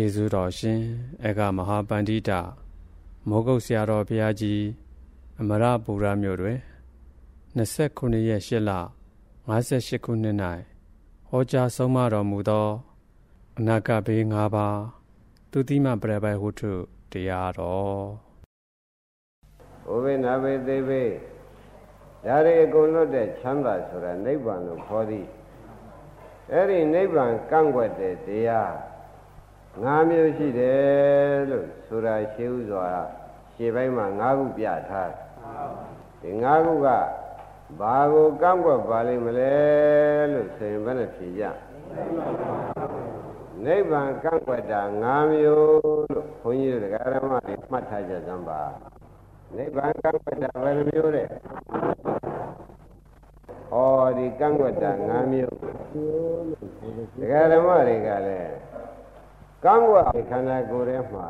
ကျေးဇူးတော်ရှင်အကမဟာပန္တိတမောဂုတ်ဆရာတော်ဘုရားကြီးအမရပူရမြို့တွင်29ရက်8လ58ခုနှစ်၌ဟောကြားဆုံးမတော်မူသောအနာဂတ်ဘေး၅ပါးသူတိမပရပိုင်ဟုထုတရားတော်ဘုဗေနာဘေသေဘေဒါရီအကုန်လွတ်တဲ့ချမ်းသာဆိုတာနိဗ္ဗာန်လို့ခေါ်သည်အဲ့ဒီနိဗ္ဗာန်ကန့်ွက်တဲ့တရား ၅မျိုးရှိတယ်လို့ဆိုတာရှင်းဥစွာရှင်းပိုင်းမှာ၅ခုပြထားဒီ၅ခုကဘာကိုကန့်ကွက်ပါလိမ့်မလဲလို့ဆိုရင်ဘယ်နဲ့ဖြေကြနိဗ္ဗာန်ကန့်ကွက်တာ၅မျိုးလို့ဘုန်းကြီးတို့ဓမ္မတွေမှတ်ထားကြစမ်းပါနိဗ္ဗာန်ကန့်ကွက်တာဘယ်နှမျိုးလဲဩဒီကန့်ကွက်တာ၅မျိုးဒကာဓမ္မတွေကလည်း ကန့်ကွက်ခန္ဓာကိုယ်ထဲမှာ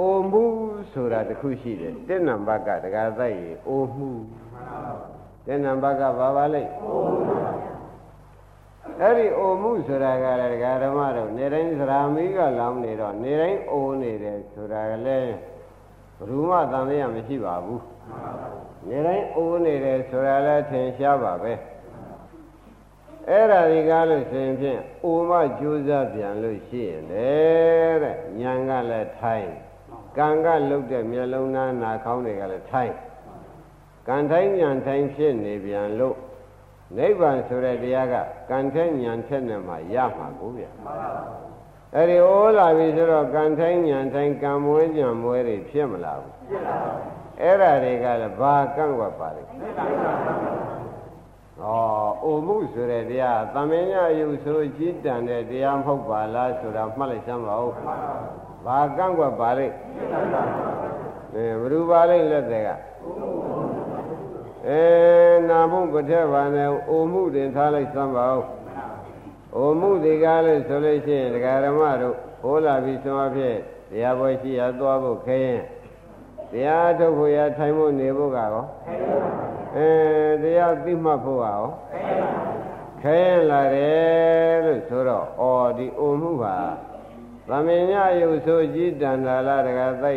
အိုမှုဆိုတာတခုရှိတယ်တစ်နံပါတ်ကဒကာသက်ရေအိုမှုတစ်နံပါတ်ကဘာပါလဲအဲ့ဒီအိုမှုဆိုတာကလည်းဒကာဓမ္မတို့နေတိုင်းသရာမီးကလောင်းနေတော့နေတိုင်းအိုနေတယ်ဆိုတာကလည်းဘယ်သူမှသံသယမရှိပါဘူးနေတိုင်းအိုးနေတယ်ဆိုတာလည်းထင်ရှားပါပဲ အဲ့ဒါဒီကားလို့ဆိုရင်ဖြင့်အိုမကြိုးစားပြန်လို့ရှိရင်လေတဲ့ညံကလည်းထိုင်ကံကလုတ်တဲ့မျက်လုံးသားနာခေါင်းတွေကလည်းထိုင်ကံထိုင်ညံထိုင်ဖြစ်နေပြန်လို့နိဗ္ဗာန်ဆိုတဲ့တရားကကံထဲညံထက်နဲ့မှရမှာကိုဗျာအဲ့ဒီအိုးလာပြီဆိုတော့ကံထိုင်ညံထိုင်ကံမွေးညံမွေးတွေဖြစ်မလာဘူးဖြစ်လာပါဘူးအဲ့ဒါတွေကလည်းဘာကန့်ကွက်ပါလဲ ဩအိုမှုဆိုတဲ့တရားသမင်ညယုဆိုကြီးတန်တဲ့တရားမဟုတ်ပါလားဆိုတာမှတ်လိုက်စမ်းပါဦးဘာကန့်ကွက်ပါလဲအဲဘ누구ပါလဲလက်တွေကအဲနာမှုပထက်ပါနဲ့အိုမှုတင်ထားလိုက်စမ်းပါဦးအိုမှုဒီကားလို့ဆိုလို့ရှိရင်ဒကာရမတို့ဟိုးလာပြီးဆုံးအဖြစ်တရားပွဲရှိရသွားဖို့ခဲရင်တရားထုတ်ဖို့ရထိုင်ဖို့နေဖို့ကရော အဲတရားသိမှတ်ဖို့ကရောခဲရင်လာတယ်လို့ဆိုတော့ဩဒီအိုမှုပါသမင်ညယုတ်ဆိုကြည်တန်တာလားတကသိ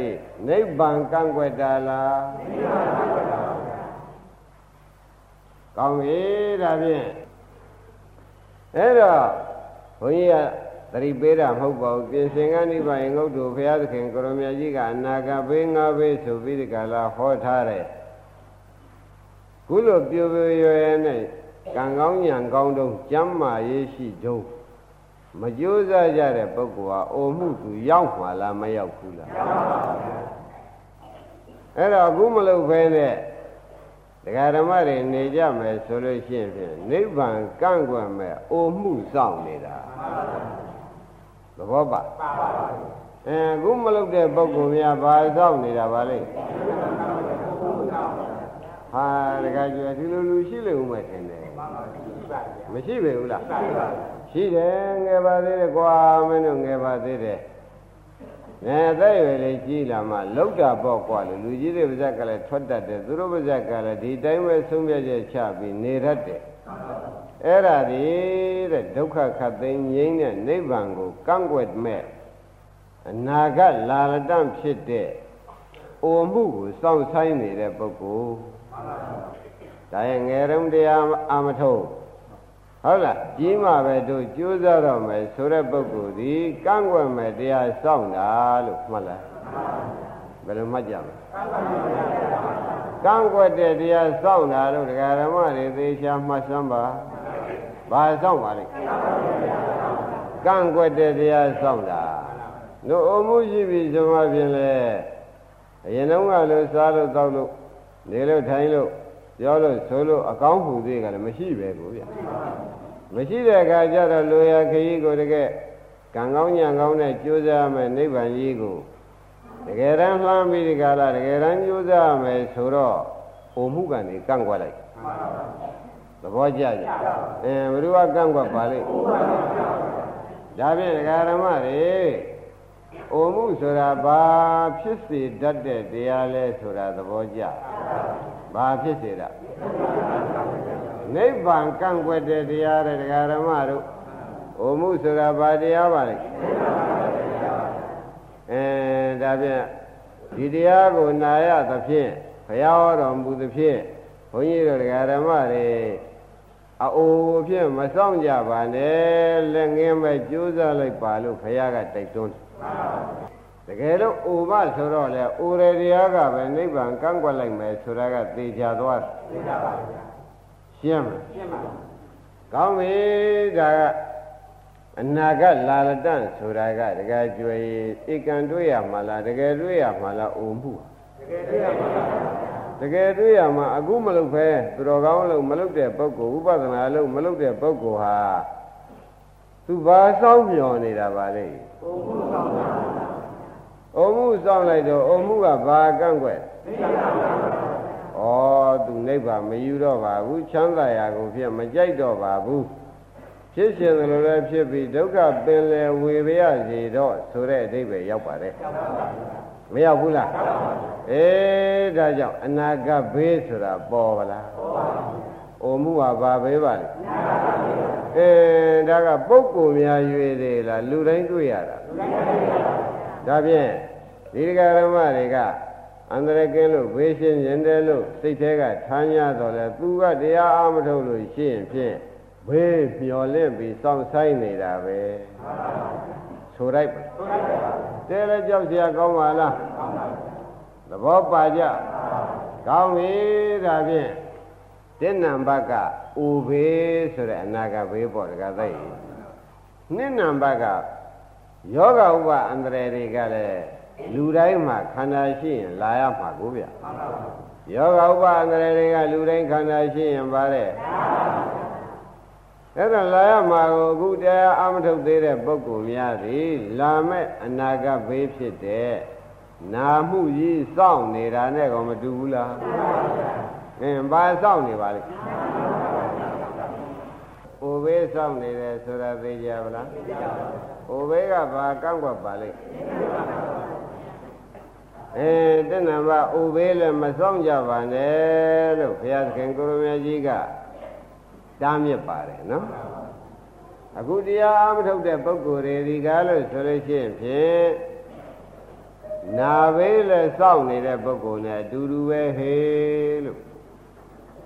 နိဗ္ဗာန်ကန့်ကွက်တာလားနိဗ္ဗာန်ကန့်ကွက်တာပါဗျာကောင်းပြီဒါဖြင့်အဲ့တော့ဘုန်းကြီးကသတိပေးတာမဟုတ်ပါဘူးပြင်စင်ကနိဗ္ဗာန်ငုတ်တို့ဘုရားသခင်ကိုရမကြီးကအနာဂတ်ဘေးငါးဘေးဆိုပြီးဒီကလာဟောထားတယ် ခုလိုပြိုပြိုရွယ်နဲ့ကံကောင်းညံကောင်းတုံးကျမ်းမာရေးရှိတုံးမကြိုးစားကြတဲ့ပုဂ္ဂိုလ်ဟာအိုမှုသူရောက်မှာလားမရောက်ဘူးလားရောက်ပါဘူးအဲ့တော့အခုမလုပ်ဖဲနဲ့ဒကာဓမ္မတွေနေကြမယ်ဆိုလို့ရှိရင်ဖြင့်နိဗ္ဗာန်ကန့်ကွက်မဲ့အိုမှုစောင့်နေတာသဘောပါအဲအခုမလုပ်တဲ့ပုဂ္ဂိုလ်များဘာစောင့်နေတာပါလဲ ဟာတခါကျွဒီလိုလူရှိလို့ဦးမယ်ထင်တယ်မရှိပဲဘူးလားရှိတယ်ငယ်ပါသေးတယ်ကွာမင်းတို့ငယ်ပါသေးတယ်ငယ်အသက်ရွယ်လေးကြီးလာမှလောက်တာပေါ့ကွာလို့လူကြီးတွေပါဇက်ကလည်းထွက်တတ်တယ်သူတို့ပါဇက်ကလည်းဒီတိုင်းပဲဆုံးဖြတ်ချက်ချပြီးနေတတ်တယ်အဲ့ဒါဒီတဲ့ဒုက္ခခတ်သိမ်းငြိမ်းတဲ့နိဗ္ဗာန်ကိုကန့်ကွက်မဲ့အနာဂတ်လာလတန့်ဖြစ်တဲ့အိုမှုကိုစောင့်ဆိုင်နေတဲ့ပုဂ္ဂိုလ် ဒါရဲ့ငယ်တုန်းတရားအာမထုတ်ဟုတ်လားကြီးမှပဲတို့ကြိုးစားတော့မယ်ဆိုတဲ့ပုဂ္ဂိုလ်ဒီကန့်ကွက်မဲ့တရားစောင့်တာလို့မှတ်လားဘယ်လိုမှတ်ကြမလဲကန့်ကွက်တဲ့တရားစောင့်တာလို့ဒကာဓမ္မတွေသေချာမှတ်စမ်းပါဘာစောင့်ပါလိမ့်ကန့်ကွက်တဲ့တရားစောင့်တာတို့အမှုရှိပြီဆိုမှပြင်လေအရင်တုန်းကလို့စားလို့တောက်လို့ နေလို့ထိုင်လို့ပြောလို့ဆိုလို့အကောင်းမှုတွေကလည်းမရှိပဲကိုဗျမရှိတဲ့အခါကျတော့လူရခရီးကိုတကယ်ကံကောင်းညံကောင်းနဲ့ကြိုးစားမယ်နိဗ္ဗာန်ကြီးကိုတကယ်တမ်းလှမ်းပြီးဒီကလာတကယ်တမ်းကြိုးစားမယ်ဆိုတော့အိုမှုကနေကန့်ကွက်လိုက်သဘောကျကြအဲဘယ်သူကကန့်ကွက်ပါလိမ့်ဒါဖြင့်ဒကာရမတွေ အိုမှုဆိုတာဘာဖြစ်စေတတ်တဲ့တရားလဲဆိုတာသဘောကျဘာဖြစ်စေတာနိဗ္ဗာန်ကန့်ကွက်တဲ့တရားတဲ့ဒကာရမတို့အိုမှုဆိုတာဘာတရားပါလဲအဲဒါဖြင့်ဒီတရားကိုနာရသဖြင့်ဘုရားဟောတော်မူသဖြင့်ဘုန်းကြီးတို့တရားဓမ္မတွေ အအိုးဖြင့်မဆောင်ကြပါနဲ့လက်ငင်းပဲကြိုးစားလိုက်ပါလို့ဘုရားကတိုက်တွန်းတကယ်လို့အိုမဆိုတော့လေအိုရတရားကပဲနိဗ္ဗာန်ကန့်ကွက်လိုက်မယ်ဆိုတာကသိကြသွားတယ်သိကြပါဗျာရှင်းမလားရှင်းပါကောင်းပြီဒါကအနာဂတ်လာလတန့်ဆိုတာကတကယ်ကြွယ်ဧကံတွေ့ရမှာလားတကယ်တွေ့ရမှာလားအိုမှုတကယ်တွေ့ရမှာ တကယ်တွေ့ရမှာအခုမလုပ်ပဲသူတော်ကောင်းလို့မလုပ်တဲ့ပုဂ္ဂိုလ်ဥပဒနာလို့မလုပ်တဲ့ပုဂ္ဂိုလ်ဟာသူဘာဆောင်မျောနေတာပါလဲအိုမှုဆောင်ပါအိုမှုဆောင်လိုက်တော့အိုမှုကဘာကန့်ကွက်သိပါပါဩသူနိဗ္ဗာန်မယူတော့ပါဘူးချမ်းသာရာကိုဖြစ်မကြိုက်တော့ပါဘူးဖြစ်ရှင်တယ်လို့လည်းဖြစ်ပြီးဒုက္ခပင်လယ်ဝေပြရစီတော့ဆိုတဲ့အဓိပ္ပာယ်ရောက်ပါတယ် မရောက်ဘူးလားအေးဒါကြောင့်အနာဂတ်ဘေးဆိုတာပေါ်ပါလားပေါ်ပါဘူးအိုမှုကဘာဘေးပါလဲအေးဒါကပုဂ္ဂိုလ်များရွေသေးလားလူတိုင်းတွေ့ရတာဒါဖြင့်ဒီဃာရမတွေကအန္တရာယ်ကင်းလို့ဘေးရှင်းရင်တယ်လို့စိတ်ထဲကထား냐တော့လဲသူကတရားအားမထုတ်လို့ရှိရင်ဖြင့်ဘေးမျောလင့်ပြီးစောင့်ဆိုင်နေတာပဲ ဆိုလိုက်ပါတဲလဲကြောက်เสียကောင်းပါလားသဘောပါကြကောင်းပြီဒါဖြင့်တင်းနံဘတ်ကအိုဘေးဆိုတဲ့အနာဂတ်ဘေးပေါ့တကသိနှစ်နံဘတ်ကယောဂဥပအန္တရာယ်တွေကလည်းလူတိုင်းမှာခန္ဓာရှိရင်လာရမှာကိုဗျယောဂဥပအန္တရာယ်တွေကလူတိုင်းခန္ဓာရှိရင်ပါတဲ့ အဲ့ဒါလာရမှာကိုအခုတရားအမထုတ်သေးတဲ့ပုဂ္ဂိုလ်များသည်လာမဲ့အနာဂတ်ဘေးဖြစ်တဲ့နာမှုကြီးစောင့်နေတာနဲ့ကောမတူဘူးလားအင်းဘာစောင့်နေပါလိမ့်အိုဘေးစောင့်နေတယ်ဆိုတာသိကြပါလားအိုဘေးကဘာကန့်ကွက်ပါလိမ့်အဲတဏ္ဍဘာအိုဘေးလည်းမစောင့်ကြပါနဲ့လို့ဘုရားသခင်ကိုရမကြီးက တားမြစ်ပါတယ်နော်အခုတရားအားမထုတ်တဲ့ပုဂ္ဂိုလ်တွေဒီကားလို့ဆိုလို့ရှိရင်ဖြင့်နာဘေးလည်းစောင့်နေတဲ့ပုဂ္ဂိုလ်နဲ့အတူတူပဲဟေးလို့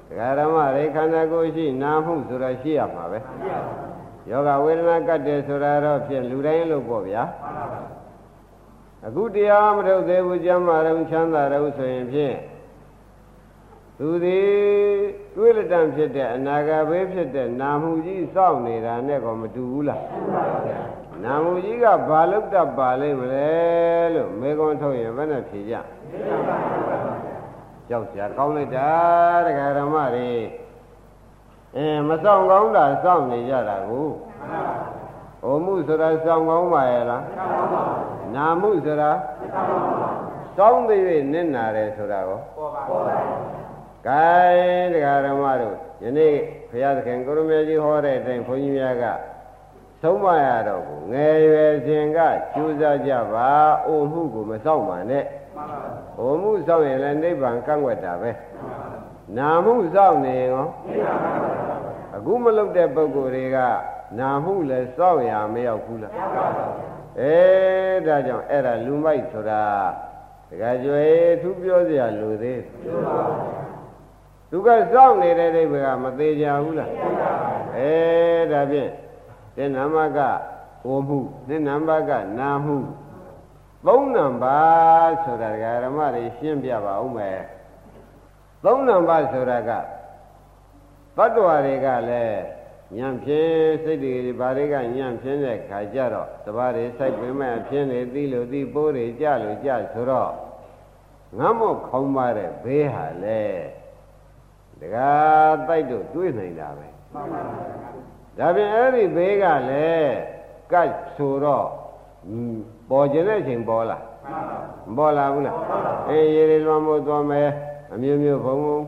ဒကာရမရေခန္ဓာကိုယ်ရှိနာမှုဆိုတာရှိရမှာပဲယောဂဝေဒနာကတ်တယ်ဆိုတာတော့ဖြင့်လူတိုင်းလို့ပေါ့ဗျာအခုတရားမထုတ်သေးဘူးကျမ်းမာတော့ချမ်းသာတော့ဆိုရင်ဖြင့် သူသည်တွေးလက်တံဖြစ်တဲ့အနာဂတ်ဘေးဖြစ်တဲ့နာမှုကြီးစောင့်နေတာနဲ့ကောမတူဘူးလားနာမှုကြီးကဘာလို့တတ်ပါလိမ့်မလဲလို့မေကွန်ထုတ်ရင်ဘယ်နဲ့ဖြေကြကြောက်စရာကောင်းလိုက်တာတရားဓမ္မတွေအင်းမဆောင်ကောင်းတာစောင့်နေကြတာကိုဟိုမှုဆိုတာစောင့်ကောင်းပါရဲ့လားနာမှုဆိုတာစောင့်သေး၍နစ်နာတယ်ဆိုတာကိုပေါ်ပါ ပါကဲတရားဓမ္မတို့ယနေ့ဘုရားသခင်ကိုရမေကြီးဟောတဲ့အတိုင်းဘုန်းကြီးများကသုံးမရတော့ဘူးငယ်ရွယ်စဉ်ကကျူးစားကြပါအိုမှုကိုမစောင့်ပါနဲ့အိုမှုစောင့်ရင်လည်းနိဗ္ဗာန်ကန့်ွက်တာပဲနာမှုစောင့်နေရောအခုမလုပ်တဲ့ပုဂ္ဂိုလ်တွေကနာမှုလည်းစောင့်ရမရောက်ဘူးလားအဲဒါကြောင့်အဲ့ဒါလူမိုက်ဆိုတာတကယ်ကြွယ်သူပြောစရာလူသေးပြောပါဘူး သူကစောင့်နေတဲ့အိဗေကမသေးကြဘူးလားအဲဒါဖြင့်တဲ့နာမကဟိုမှုတဲ့နာမကနာမှုသုံးနံပါတ်ဆိုတာဓမ္မတွေရှင်းပြပါဦးမယ်သုံးနံပါတ်ဆိုတာကတတ္တဝါတွေကလည်းညံဖြင်းစိတ်တွေဘာတွေကညံဖြင်းတဲ့ခါကျတော့တပါးတွေစိုက်ပင်မဲ့အဖြင်းတွေသိလို့သိပိုးတွေကြလို့ကြဆိုတော့ငမ်းမော့ခေါင်းပါတဲ့ဘေးဟာလေ တကားတိုက်တော့တွေးနိုင်တာပဲဒါပြင်အဲ့ဒီဘေးကလည်းကတ်ဆိုတော့ပေါ်ကျင်တဲ့အချိန်ပေါ်လာမပေါ်လာဘူးလားအေးရေတွေလွှမ်းမို့သွားမယ်အမျိုးမျိုးဘုံဘုံ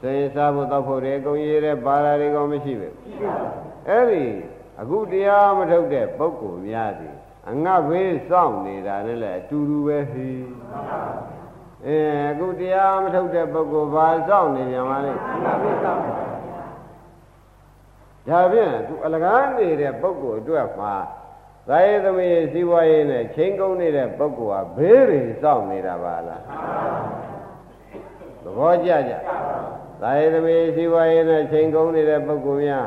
စင်စားဖို့တောက်ဖို့တွေအကုန်ရေးတဲ့ပါရာတွေကောမရှိဘူးအဲ့ဒီအခုတရားမထုတ်တဲ့ပုဂ္ဂိုလ်များသည်အငတ်ဘေးစောင့်နေတာနဲ့လည်းအတူတူပဲဟိ အဲအခုတရားမထုတ်တဲ့ပုဂ္ဂိုလ်ဘာစောင့်နေကြမှာလဲဒါဖြင့်သူအလကားနေတဲ့ပုဂ္ဂိုလ်အတွက်မှာသာယသမီးစီးပွားရေးနဲ့ချိန်ကုန်နေတဲ့ပုဂ္ဂိုလ်ဟာဘေးတွေစောင့်နေတာပါလားသဘောကျကြသာယသမီးစီးပွားရေးနဲ့ချိန်ကုန်နေတဲ့ပုဂ္ဂိုလ်များ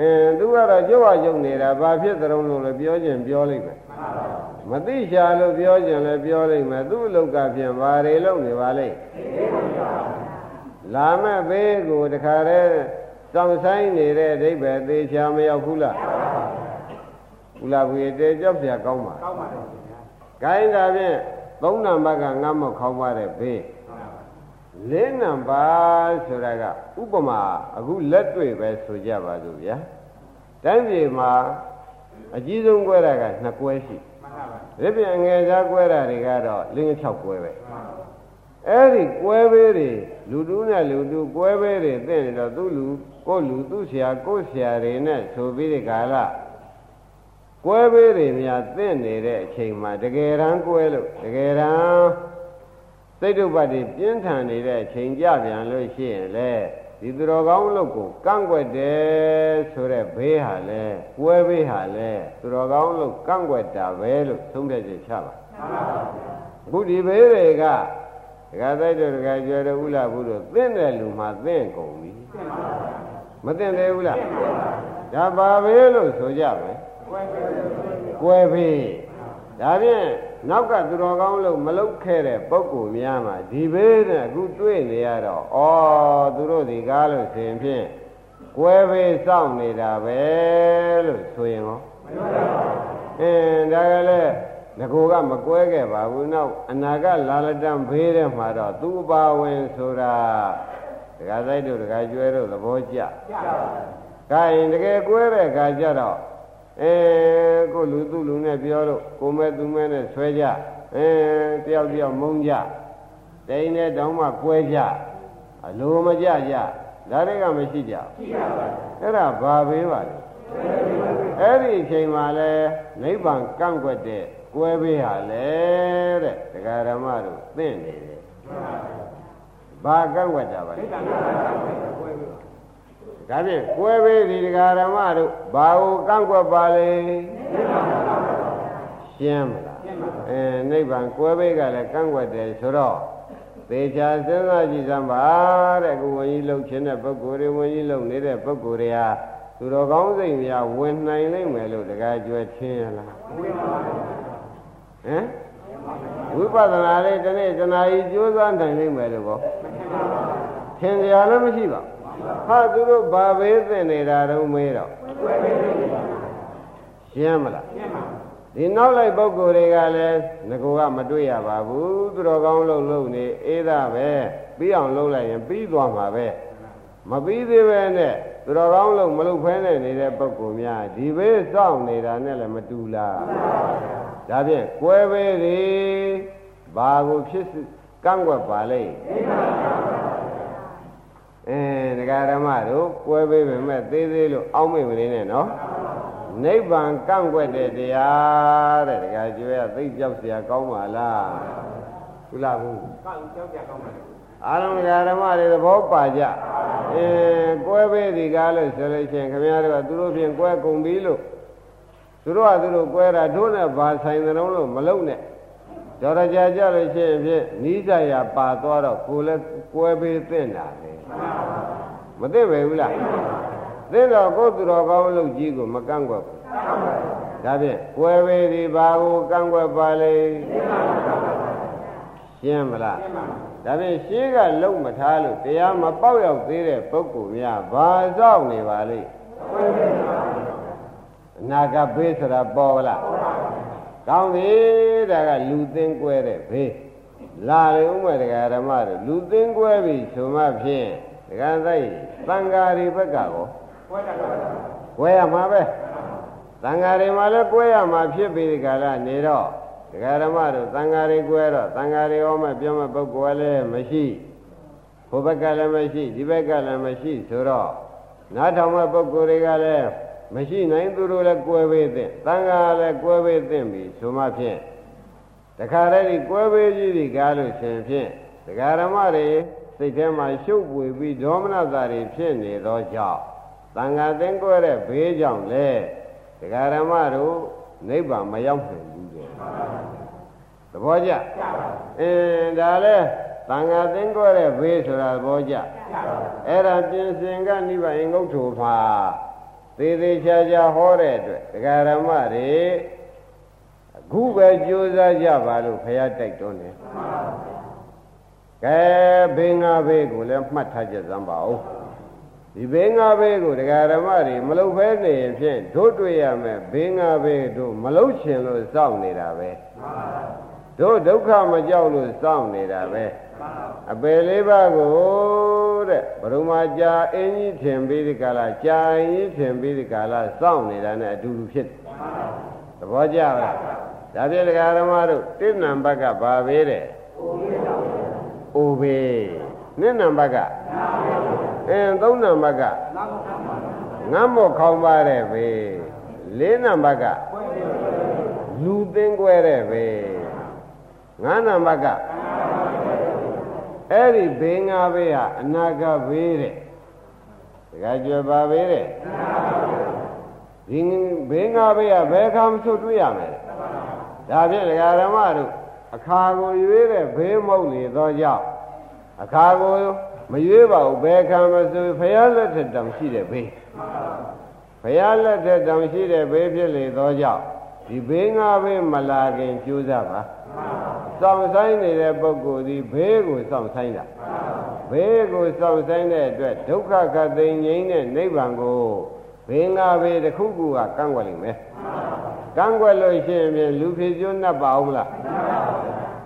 အင်းသူကတော့ကြွဝကြုံနေတာဘာဖြစ်သရုံလို့လဲပြောခြင်းပြောလိုက်မယ် မသိချာလို့ပြောကြလဲပြောလိုက်မယ်သူ့လောက်ကဖြင့်ဘာတွေလုပ်နေပါလိမ့်လာမဲ့ဘေးကိုတခါတည်းတောင်ဆိုင်နေတဲ့ဒိဗ္ဗေသေးချာမရောက်ဘူးလားဘူးလားကိုရတဲ့ကြောက်ပြကောင်းပါကောင်းပါတယ်ခင်ဗျာဂိုင်းတာဖြင့်သုံးနံပါတ်ကငတ်မောက်ခေါင်းပါတဲ့ဘေးလေးနံပါတ်ဆိုတာကဥပမာအခုလက်တွေ့ပဲဆိုကြပါစို့ဗျာတိုင်းပြည်မှာ အကြီးဆုံးကွဲတာကနှစ်ကွဲရှိမှန်ပါပါ။ဒီပြင်ငယ်သားကွဲတာတွေကတော့လင်း6ကွဲပဲမှန်ပါအဲ့ဒီကွဲဘေးတွေလူတူးနဲ့လူတူးကွဲဘေးတွေသိနေတော့သူ့လူကိုလူသူ့ဆရာကိုဆရာတွေနဲ့ဆိုပြီးဒီကာလကွဲဘေးတွေများသိနေတဲ့အချိန်မှာတကယ်တမ်းကွဲလို့တကယ်တမ်းစိတ်တုပ္ပတ္တိပြင်းထန်နေတဲ့အချိန်ကြပြန်လို့ရှိရင်လေ ဒီသူတော်ကောင်းလို့ကိုကန့်ကွက်တယ်ဆိုတဲ့ဘေးဟာလေကွဲဘေးဟာလေသူတော်ကောင်းလို့ကန့်ကွက်တာပဲလို့သုံးဖြတ်ချက်ချပါအခုဒီဘေးတွေကဒကာတိုက်တော်ဒကာကျော်တော်ဥလာဘူးတို့သင့်တဲ့လူမှသင့်ကုန်ပြီမသင့်သေးဘူးလားဒါပါပဲလို့ဆိုကြမယ်ကွဲပြီဒါဖြင့် နောက်ကသူတော်ကောင်းလို့မလုတ်ခဲ့တဲ့ပုံကိုများမှာဒီဘေးနဲ့အခုတွေ့နေရတော့ဩသူတို့ဒီကားလို့ဆိုရင်ဖြင့်ကွဲဘေးစောင့်နေတာပဲလို့ဆိုရင်ရောအင်းဒါကလည်းငကိုကမကွဲခဲ့ပါဘူးနောက်အနာကလာလတံဘေးတဲ့မှာတော့သူ့ပါဝင်ဆိုတာဒကာဆိုင်တို့ဒကာကျွဲတို့သဘောကျကျပါဘူး။ဒါရင်တကယ်ကွဲတဲ့အခါကျတော့ အဲကိုလူသူ့လူနဲ့ပြောလို့ကိုမဲသူမဲနဲ့ဆွဲကြအဲတယောက်တယောက်မုန်းကြတိန်နဲ့တောင်းမှကွဲကြအလိုမကြကြဒါတွေကမရှိကြရှိပါပါအဲ့ဒါဘာဘေးပါလဲအဲ့ဒီအချိန်မှာလဲနိဗ္ဗာန်ကန့်ကွက်တဲ့ကွဲပေးဟာလေတဲ့တရားဓမ္မတို့သိနေတယ်ဘာကန့်ကွက်တာပါလဲ ဒါဖြင့်ကွဲပေးဒီတရားဓမ္မတို့ဘာကိုကန့်ကွက်ပါလဲရှင်းမလားအဲနိဗ္ဗာန်ကွဲပေးကလည်းကန့်ကွက်တယ်ဆိုတော့သေချာစဉ်းစားကြည့်စမ်းပါတဲ့ကိုဝင်ကြီးလှုပ်ခြင်းတဲ့ပုဂ္ဂိုလ်တွေဝင်ကြီးလှုပ်နေတဲ့ပုဂ္ဂိုလ်တွေဟာသူတော်ကောင်းစိတ်များဝင်နိုင်လိမ့်မယ်လို့တကားကြွယ်ချင်းရလားဝင်ပါဘူးဟမ်ဝိပဿနာလေးတနေ့တနာကြီးကြိုးစားနိုင်လိမ့်မယ်လို့ကောထင်ကြရလည်းမရှိပါ ဟာသူတို့ဘာဘေးသိနေတာတော့မေးတော့ရှင်းမလားဒီနောက်လိုက်ပုဂ္ဂိုလ်တွေကလည်းငကိုကမတွေ့ရပါဘူးသူတော်ကောင်းလို့လုံနေအေးသားပဲပြီးအောင်လုပ်လိုက်ရင်ပြီးသွားမှာပဲမပြီးသေးပဲနဲ့သူတော်ကောင်းလို့မလုပ်ဖဲနဲ့နေတဲ့ပုဂ္ဂိုလ်များဒီဘေးစောင့်နေတာနဲ့လည်းမတူလားဒါဖြင့်ကွဲပဲတွေဘာကိုဖြစ်ကန့်ွက်ပါလိမ့်အဲ ဒကာဓမ္မတို့ကွဲပေးပေမဲ့သေးသေးလို့အောင်းမိတ်မနေနဲ့နော်နိဗ္ဗာန်ကန့်ွက်တဲ့တရားတဲ့ဒကာကျွဲကသိကြောက်เสียကောင်းပါလားဘူးလားဘူးကောင်းကြောက်เสียကောင်းပါလားအာရုံဓမ္မတွေသဘောပါကြအဲကွဲပေးဒီကားလို့ဆိုလို့ချင်းခင်ဗျားတို့ကသူတို့ဖြင့်ကွဲကုန်ပြီလို့သူတို့ကသူတို့ကွဲတာတို့နဲ့ဘာဆိုင်တဲ့လုံးလို့မလုံနဲ့ဒေါ်ရကြာကြလို့ရှိရင်ဖြင့်နီးစရာပါသွားတော့ကိုလည်းကွဲပေးသင့်တာလေ မသိပဲဘူးလားသင့်တော့ကိုယ်သူတော်ကောင်းလို့ကြီးကိုမကန့်ကွက်ဘူးဒါဖြင့်ကွဲပေးဒီဘာကိုကန့်ကွက်ပါလေရှင်းမလားဒါဖြင့်ရှင်းကလုံမထားလို့တရားမပေါက်ရောက်သေးတဲ့ပုဂ္ဂိုလ်များဘာစောင့်နေပါလိမ့်အနာကဘေးဆိုတာပေါ်လားကောင်းပြီဒါကလူသင်ကွဲတဲ့ဘေးလာလေဥမဲ့တရားဓမ္မတို့လူသင်ကွဲပြီဆိုမှဖြင့်ဒ ကာဆိုင်သံဃာတွေဘက်ကကောကွဲတာကွဲရမှာပဲသံဃာတွေမှာလည်းကွဲရမှာဖြစ်ပြီးဒီကလာနေတော့ဒကာဓမ္မတို့သံဃာတွေကွဲတော့သံဃာတွေဟောမဲ့ပြောမဲ့ပုဂ္ဂိုလ်လည်းမရှိဟိုဘက်ကလည်းမရှိဒီဘက်ကလည်းမရှိဆိုတော့နားထောင်မဲ့ပုဂ္ဂိုလ်တွေကလည်းမရှိနိုင်သူတို့လည်းကွဲပေးတဲ့သံဃာလည်းကွဲပေးသင့်ပြီဆိုမှဖြင့်တခါတည်းဒီကွဲပေးကြီးဒီကားလို့ရှင်ဖြင့်ဒကာဓမ္မတွေ စိတ်ထဲမှာရှုပ်ပွေပြီးဒေါမနတာတွေဖြစ်နေသောကြောင့်သံဃာသင်္ကွဲတဲ့ဘေးကြောင့်လေဒတရားဓမ္မတို့နိဗ္ဗာန်မရောက်နိုင်ဘူးတဲ့သဘောကျအင်းဒါလဲသံဃာသင်္ကောတဲ့ဘေးဆိုတာသဘောကျအဲ့ဒါပြင်စင်ကနိဗ္ဗာန်ငုတ်ထိုပါသေးသေးချာချာဟောတဲ့အတွက်တရားဓမ္မတွေအခုပဲကြိုးစားကြပါလို့ဖရာတိုက်တွန်းတယ် ကဲဘေးငါဘေးကိုလည်းမှတ်ထားကြစမ်းပါဦးဒီဘေးငါဘေးကိုတရားဓမ္မတွေမလုတ်ဖဲနေရင်ဖြင့်တို့တွေ့ရမယ်ဘေးငါဘေးတို့မလုတ်ချင်လို့စောင့်နေတာပဲတို့ဒုက္ခမကြောက်လို့စောင့်နေတာပဲအပယ်လေးပါးကိုတဲ့ဘုရုမာကြာအင်းကြီးထင်ပြီးဒီကလာကြာအင်းကြီးထင်ပြီးဒီကလာစောင့်နေတာနဲ့အတူတူဖြစ်တယ်သဘောကျလားဒါဖြင့်ဒကာဓမ္မတို့တိဏ္ဏဘက်ကဘာပဲတဲ့ အိုဘေးနှစ်နံဘက်ကအင်းသုံးနံဘက်ကငမ်းမော့ခေါင်းပါတဲ့ဘေးလေးနံဘက်ကလူသင်းကွဲတဲ့ဘေးငါးနံဘက်ကအဲ့ဒီဘေးငါဘေးဟာအနာဂတ်ဘေးတဲ့တခါကျွယ်ပါဘေးတဲ့ဒီဘေးငါဘေးကဘယ်ခါမှဆွတွေ့ရမယ်ဒါဖြင့်ဒကာဓမ္မတို့ အခါကိုရွေးတဲ့ဘေးမုတ်လေသောကြောင့်အခါကိုမရွေးပါဘူးဘယ်ခံမဆိုဖရာလက်ထက်တောင်ရှိတဲ့ဘေးဖရာလက်ထက်တောင်ရှိတဲ့ဘေးဖြစ်လေသောကြောင့်ဒီဘေးငါဘေးမလာခင်ကြိုးစားပါစောင့်ဆိုင်နေတဲ့ပုဂ္ဂိုလ်ဒီဘေးကိုစောင့်ဆိုင်တာဘေးကိုစောင့်ဆိုင်တဲ့အတွက်ဒုက္ခခတ်သိငြိမ်းတဲ့နိဗ္ဗာန်ကိုဘေးငါဘေးတစ်ခုခုကကန့်ကွက်လိမ့်မယ် ကန့်ကွက်လို့ရှိရင်လူဖြစ်ကျွတ်납ပါအောင်မလား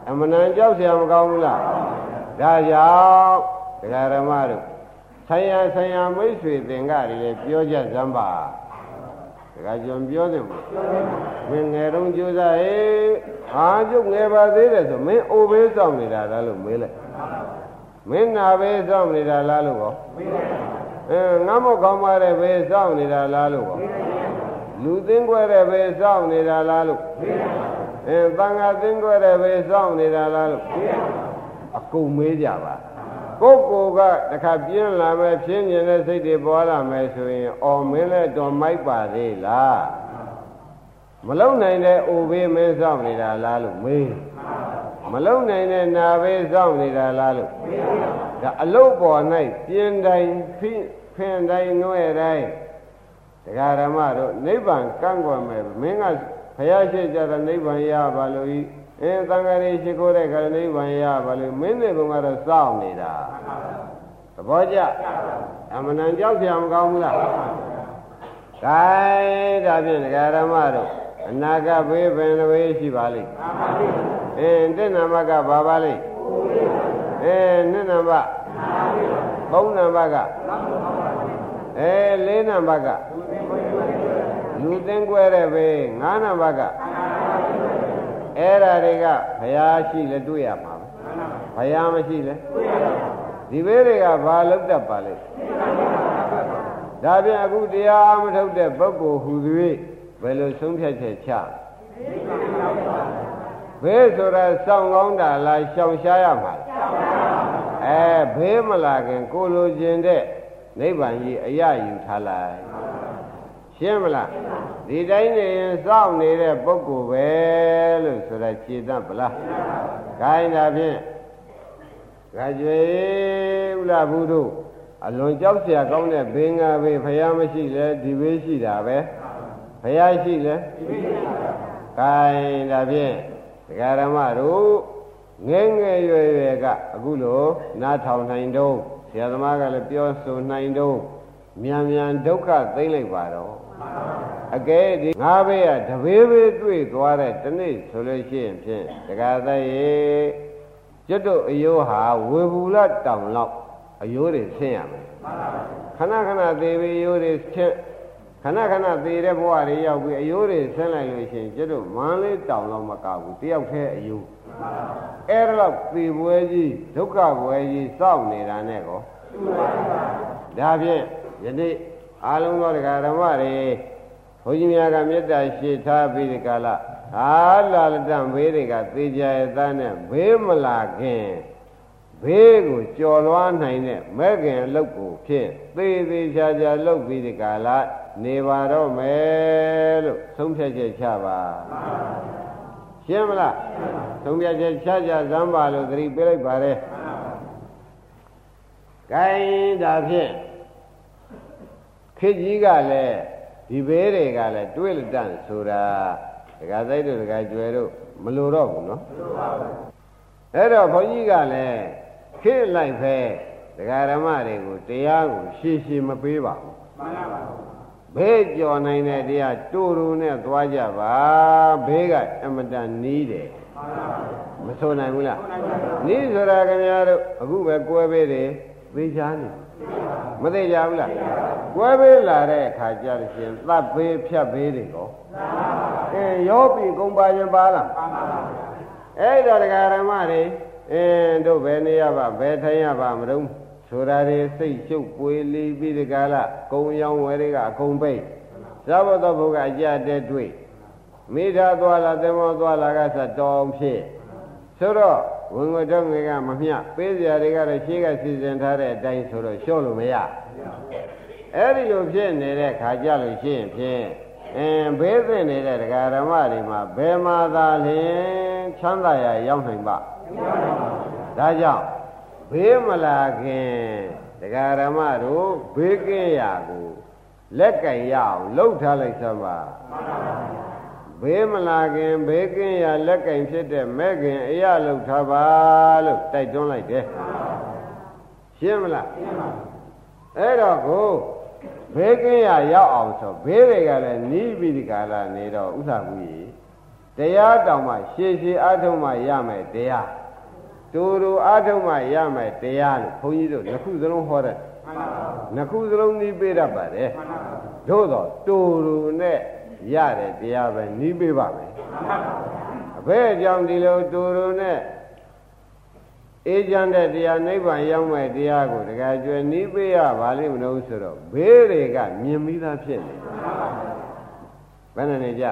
အမှန်တန်ကြောက်เสียမကောင်းဘူးလားဒါကြောင့်ဒကာရမတို့ဆံရဆံရမိတ်ဆွေသင်္ကတွေလည်းပြောကြစမ်းပါဒကာကျွန်ပြောတယ်မင်းငယ်တုန်းကြိုးစားဟေးဟာကျုပ်ငယ်ပါသေးတယ်ဆိုမင်းအိုဘေးစောင့်နေတာလားလို့မေးလိုက်မင်းနာဘေးစောင့်နေတာလားလို့ဟောအဲငါမောက်ကောင်းပါတဲ့ဘေးစောင့်နေတာလားလို့ဟော လူသင်းခွဲတဲ့ဘေးစောင့်နေတာလားလို့အဲတန်ဃာသင်းခွဲတဲ့ဘေးစောင့်နေတာလားလို့အကုန်မေးကြပါကိုယ်ကိုကတခါပြင်းလာမယ်ဖြင်းကျင်တဲ့စိတ်တွေပေါ်လာမယ်ဆိုရင်အော်မင်းလည်းတော်မိုက်ပါသေးလားမလုံနိုင်တဲ့အိုဘေးမင်းစောင့်နေတာလားလို့မေးမလုံနိုင်တဲ့နာဘေးစောင့်နေတာလားလို့ဒါအလုတ်ပေါ်၌ပြင်းတိုင်းဖိဖင်တိုင်းနှွဲတိုင်း တရားဓမ္မတို့နိဗ္ဗာန်ကန့်ကွက်မယ်မင်းကဘုရားရှိကြတဲ့နိဗ္ဗာန်ရပါလို့ဤအဲသံဃာတွေရှိခိုးတဲ့ခရနိဗ္ဗာန်ရပါလို့မင်းတွေကတော့စောင့်နေတာသဘောကျအမှန်တန်ကြောက်ကြမကောင်းဘူးလား gain ဒါဖြင့်ဒကာရမတို့အနာဂတ်ဘေးပင်ဝေးရှိပါလိမ့်အင်းတဏ္ဍမကဘာပါလိမ့်အဲနှစ်နံပါတ်သုံးနံပါတ်ကအဲလေးနံပါတ်က လူသင်္ကွဲတဲ့ဘေးငါးနံပါတ်ကအဲ့ဓာတွေကဘုရားရှိလဲတွေ့ရမှာပဲဘုရားမရှိလဲဒီဘေးတွေကဘာလောက်တတ်ပါလဲဒါပြန်အခုတရားမထုတ်တဲ့ပုဂ္ဂိုလ်ဟူသည်ဘယ်လိုဆုံးဖြတ်ချက်ချဘေးဆိုတာစောင့်ကောင်းတာလားရှောင်ရှားရမှာအဲဘေးမလာခင်ကိုလိုခြင်းတဲ့နိဗ္ဗာန်ကြီးအရယူထားလိုက် ရှင်းမလားဒီတိုင်းနေရင်စောင့်နေတဲ့ပုဂ္ဂိုလ်ပဲလို့ဆိုတာခြေတတ်ဗလားခိုင်းတာဖြင့်ကကြွေဥလာဘူးတို့အလွန်ကြောက်စရာကောင်းတဲ့ဘေးငါဘေးဖယားမရှိလဲဒီဘေးရှိတာပဲဖယားရှိလဲဒီဘေးရှိတာပဲခိုင်းတာဖြင့်ဒကာရမတို့ငယ်ငယ်ရွယ်ရွယ်ကအခုလိုနားထောင်နိုင်တော့ဆရာသမားကလည်းပြောဆိုနိုင်တော့မြန်မြန်ဒုက္ခသိမ့်လိုက်ပါတော့ အကဲဒီငါးဘေးကတဘေးဘေးတွေ့သွားတဲ့တနေ့ဆိုလို့ရှိရင်ဖြင့်ဒကာသက်ရေကျွတ်တို့အယိုးဟာဝေဘူးလတောင်လောက်အယိုးတွေဆင်းရမယ်ခဏခဏသေပြီးအယိုးတွေဆင်းခဏခဏသေတဲ့ဘဝတွေရောက်ပြီးအယိုးတွေဆင်းလိုက်လို့ရှိရင်ကျွတ်တို့မန်းလေးတောင်လောက်မကဘူးတယောက်တည်းအယိုးအဲ့ဒါတော့သေပွဲကြီးဒုက္ခပွဲကြီးစောင့်နေတာနဲ့ကောဒါဖြင့်ယနေ့ အာလုံးသောတရားဓမ္မတွေဘုန်းကြီးများကမေတ္တာရှိထားပြီးဒီကလာအာလာလတံဘေးတွေကသေကြရသားနဲ့ဘေးမလာခင်ဘေးကိုကြော်လွားနိုင်တဲ့မဲ့ခင်အလုတ်ကိုဖြင့်သေသေးချာချာလုတ်ပြီးဒီကလာနေပါတော့မယ်လို့သုံးဖြတ်ချက်ချပါရှင်းမလားသုံးဖြတ်ချက်ချကြဇမ်းပါလို့သတိပေးလိုက်ပါလေဂိုင်းဒါဖြင့် ခေကြီးကလည်းဒီဘေးတွေကလည်းတွေးလက်တန့်ဆိုတာဒကာသိုက်တို့ဒကာကျွယ်တို့မလိုတော့ဘူးနော်မလိုပါဘူးအဲ့တော့ဘုန်းကြီးကလည်းခေလိုက်ပဲဒကာဓမ္မတွေကိုတရားကိုရှည်ရှည်မပေးပါဘူးမှန်ပါပါဘေးကြော်နိုင်တဲ့တရားတူတူနဲ့သွားကြပါဘေးကအမတန်နီးတယ်မဆိုနိုင်ဘူးလားနီးဆိုတာခင်ဗျားတို့အခုပဲကွဲပေးတယ်သိချာနေ မသိကြဘူးလားကွဲပေးလာတဲ့အခါကျတော့ရှင်သတ်ပေးဖြတ်ပေးတယ်ကောအဲရောပြီကုံပါရင်ပါလားအဲ့တော့ဒကာရမတွေအင်းတို့ဘယ်နေရပါဘယ်ထိုင်ရပါမလို့ဆိုတာတွေစိတ်ရှုပ်ပွေလီပြီးဒီကလာကုံရောင်းဝယ်တွေကအကုန်ပိတ်သဘောတော်ဘုရားအကြတဲ့တွေ့မိသားသွားလာသင်္ဘောသွားလာကစတောင်းဖြစ်ဆိုတော့ ဝင်ငွေတော့ငွေကမမျှပေးစရာတွေကတော့ရှေးကစီစဉ်ထားတဲ့အတိုင်းဆိုတော့လျှော့လို့မရအဲ့ဒီလိုဖြစ်နေတဲ့ခါကြလို့ရှိရင်ဖြင့်အင်းဘေးသင့်နေတဲ့ဒကာဓမ္မတွေမှာဘယ်မှာသာလျင်ချမ်းသာရရောက်နိုင်ပါဒါကြောင့်ဘေးမလာခင်ဒကာဓမ္မတို့ဘေးကင်းရာကိုလက်ကင်ရအောင်လှုပ်ထားလိုက်စမ်းပါ ဘေးမလာခင်ဘေးကင်းရာလက်ကင်ဖြစ်တဲ့မဲ့ခင်အရာလှုပ်ထားပါလို့တိုက်တွန်းလိုက်တယ်ရှင်းမလားရှင်းပါအဲ့တော့ကိုဘေးကင်းရာရောက်အောင်ဆိုဘေးတွေကလည်းနီးပြီးဒီကာလနေတော့ဥစ္စာဘူးကြီးတရားတောင်မှရှည်ရှည်အားထုတ်မှရမယ်တရားတူတူအားထုတ်မှရမယ်တရားလို့ဘုန်းကြီးတို့နှစ်ခုစလုံးဟောတယ်နှစ်ခုစလုံးနီးပေးတတ်ပါတယ်သို့တော့တူတူနဲ့ ရတဲ့တရားပဲနီးပေးပါမယ်အဘဲအကြောင်းဒီလိုတူတူနဲ့အေးချမ်းတဲ့တရားနိဗ္ဗာန်ရောက်မဲ့တရားကိုတကယ်ကျွယ်နီးပေးရပါလိမ့်မလို့ဆိုတော့ဘေးတွေကမြင်ပြီးသားဖြစ်နေဘယ်နဲ့နေကြ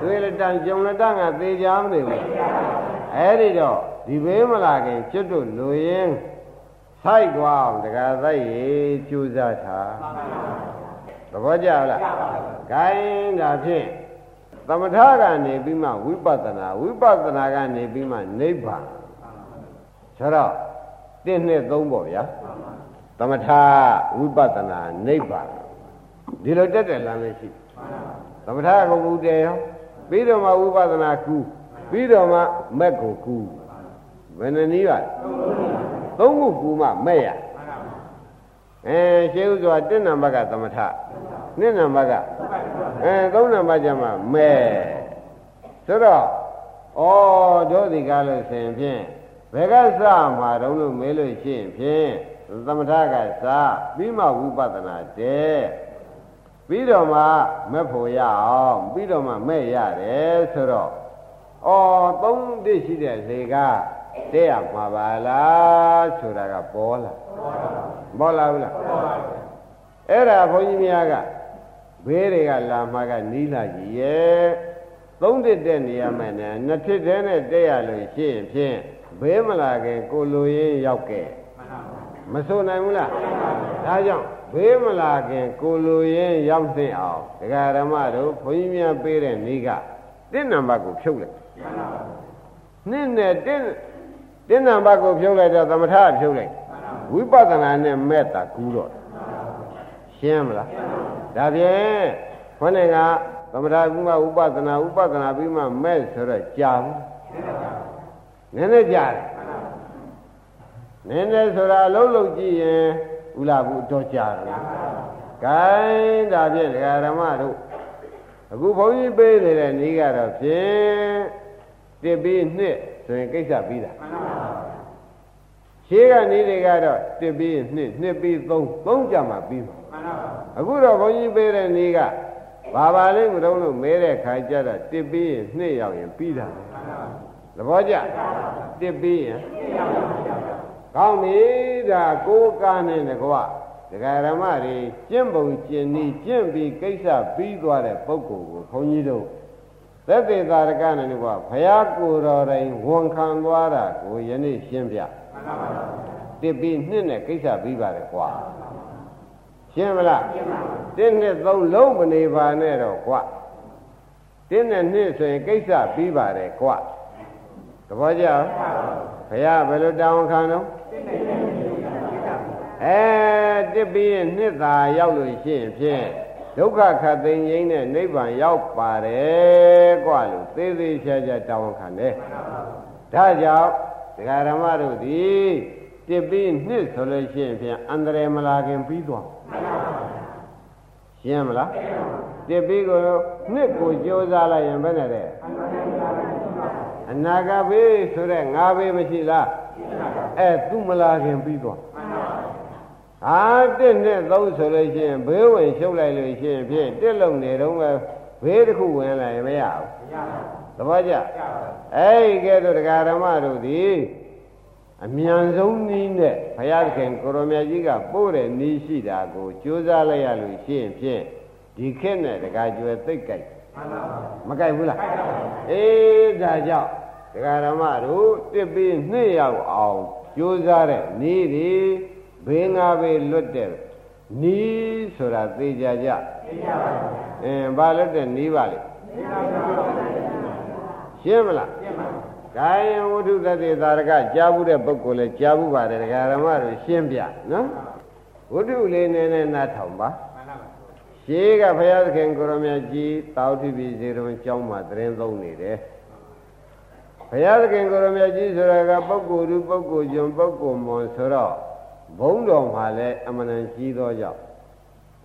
သွေးလက်တန်ကြုံလက်တန်ကသေချာမနေဘူးအဲ့ဒီတော့ဒီဘေးမလာခင်ကျွတ်တို့လူရင်ဆိုင်သွားအောင်တကယ်သိရေကြိုးစားထား သဘောကျလားဂိုင်းဒါဖြင့်သမထကနေပြီးမှဝိပဿနာဝိပဿနာကနေပြီးမှနိဗ္ဗာန်ဆိုတော့1နှစ်3ပေါ့ဗျာသမထဝိပဿနာနိဗ္ဗာန်ဒီလိုတက်တယ်လမ်းလေးရှိသမထကိုဘုဒ္ဓရောပြီးတော့မှဝိပဿနာကူပြီးတော့မှမက်ကိုကူဘယ်နှနည်းပါသုံးခုကူမှမဲ့ရအဲရှင်းဥစွာ1နံပါတ်ကသမထ 2နံပါတ်ကအဲ3နံပါတ်ကျမှမဲ့ဆိုတော့ဩတို့ဒီကားလို့ဆိုရင်ဖြင့်ဘယ်ကစမှာတော့လို့မေးလို့ရှိရင်ဖြင့်သမထကစပြီးမှဝိပဿနာတဲ့ပြီးတော့မှမဲ့ဖို့ရအောင်ပြီးတော့မှမဲ့ရတယ်ဆိုတော့ဩသုံးတိရှိတဲ့လေကတဲ့ရမှာပါလားဆိုတာကပေါ်လာပေါ်လာဘူးလားအဲ့ဒါဘုန်းကြီးများက ဘေးတွေကလာမှာကနီးလာကြီးရဲ့သုံးတစ်တဲ့နေရာမှနဲ့နှစ်ထစ်တဲ့နဲ့တဲ့ရလို့ရှိရင်ဖြင့်ဘေးမလာခင်ကိုလိုရင်းရောက်ခဲ့မဆိုနိုင်ဘူးလားဒါကြောင့်ဘေးမလာခင်ကိုလိုရင်းရောက်သိအောင်ဒကာရမတို့ဘုန်းကြီးများပေးတဲ့နေ့ကတစ်နံပါတ်ကိုဖြုတ်လိုက်နှစ်နဲ့တစ်တစ်နံပါတ်ကိုဖြုတ်လိုက်တော့သမထဖြုတ်လိုက်ဝိပဿနာနဲ့မဲ့တာကူးတော့ရှင်းမလား ဒါဖြင့်ခေါင်းကသမထကူမှဥပဒနာဥပဒနာပြီးမှမဲ့ဆိုတော့ကြာဘူးနည်းနည်းကြာတယ်နည်းနည်းဆိုတာအလုံးလုံးကြည့်ရင်ဥလာဘူးတော့ကြာတယ်ဂိုင်းဒါဖြင့်ဒကာဓမ္မတို့အခုဘုန်းကြီးပေးနေတဲ့နေ့ကတော့ဖြင့်တစ်ပြီးနှစ်ဆိုရင်ကိစ္စပြီးတာရှေးကနေတွေကတော့တစ်ပြီးနှစ်နှစ်ပြီးသုံးသုံးကြမှာပြီးမှာ အခုတော့ဘုန်းကြီးပေးတဲ့နေ့ကဘာပါလိမ့်မလို့လို့မဲတဲ့ခါကျတော့တစ်ပြီးရင်နှစ်ရောက်ရင်ပြီးတာသဘောကျတစ်ပြီးရင်ကောင်းပြီဒါကိုးကားနေတကွဒကာရမတွေကျင့်ပုံကျင့်နည်းကျင့်ပြီးကိစ္စပြီးသွားတဲ့ပုဂ္ဂိုလ်ကိုခွန်ကြီးတို့သက်သေသာရကနဲ့ကဘုရားကိုယ်တော်တိုင်ဝန်ခံသွားတာကိုယနေ့ရှင်းပြတစ်ပြီးနှစ်နဲ့ကိစ္စပြီးပါတယ်ကွာ ရှင်းမလားတင်းနဲ့သုံးလုံးမနေပါနဲ့တော့ကွာတင်းနဲ့နှစ်ဆိုရင်ကိစ္စပြီးပါတယ်ကွာသဘောကျဘုရားဘယ်လိုတောင်းခံတော့အဲတစ်ပြီးရင်နှစ်သာရောက်လို့ရှိရင်ဖြင့်ဒုက္ခခတ်သိမ်းရင်းနဲ့နိဗ္ဗာန်ရောက်ပါတယ်ကွာလို့သေးသေးချာချာတောင်းခံတယ်ဒါကြောင့်ဒကာဓမ္မတို့သည်တစ်ပြီးနှစ်ဆိုလို့ရှိရင်ဖြင့်အန္တရာယ်မလာခင်ပြီးသွားရှင်းမလားတစ်ပြီးကိုနှစ်ကိုကြိုးစားလိုက်ရင်ဘယ်နဲ့တဲ့အနာဂတ်ဘေးဆိုတဲ့ငါဘေးမရှိလားအဲသူမလာခင်ပြီးသွားဟာတစ်နဲ့သုံးဆိုလို့ရှိရင်ဘေးဝင်ရှုပ်လိုက်လို့ရှိရင်ဖြင့်တစ်လုံးနေတော့ပဲဘေးတစ်ခုဝင်လာရင်မရဘူးသဘောကျအဲ့ဒီကဲတော့တရားဓမ္မတို့သည် အမြန်ဆုံးနည်းနဲ့ဘုရားခင်ကိုရောမြတ်ကြီးကပို့တဲ့နည်းရှိတာကိုကြိုးစားလိုက်ရလို့ရှိရင်ဖြင့်ဒီခေတ်နဲ့တရားကျွယ်သိတ်ကြိုက်မကြိုက်ဘူးလားအေးဒါကြောင့်တရားဓမ္မတို့တစ်ပြီးနှစ်ရောက်အောင်ကြိုးစားတဲ့နည်းဒီဘေးငါဘေးလွတ်တဲ့နီးဆိုတာသိကြကြသိကြပါဘူးအင်းဘာလွတ်တဲ့နီးပါလေရှင်းမလားရှင်းပါ ကာယဝတ္ထုတတိသာရကကြားဘူးတဲ့ပုဂ္ဂိုလ်လဲကြားဘူးပါတယ်ဒကာရမတို့ရှင်းပြနော်ဝတ္ထုလေးနည်းနည်းနားထောင်ပါရှေးကဘုရားသခင်ကိုရမကြီးတောတိပိစေတုံကျောင်းမှာသတင်းသုံးနေတယ်ဘုရားသခင်ကိုရမကြီးဆိုတာကပုဂ္ဂိုလ်သူပုဂ္ဂိုလ်ကျွန်ပုဂ္ဂိုလ်မွန်ဆိုတော့ဘုံတော်မှာလည်းအမှန်တန်ကြီးသောကြောင့်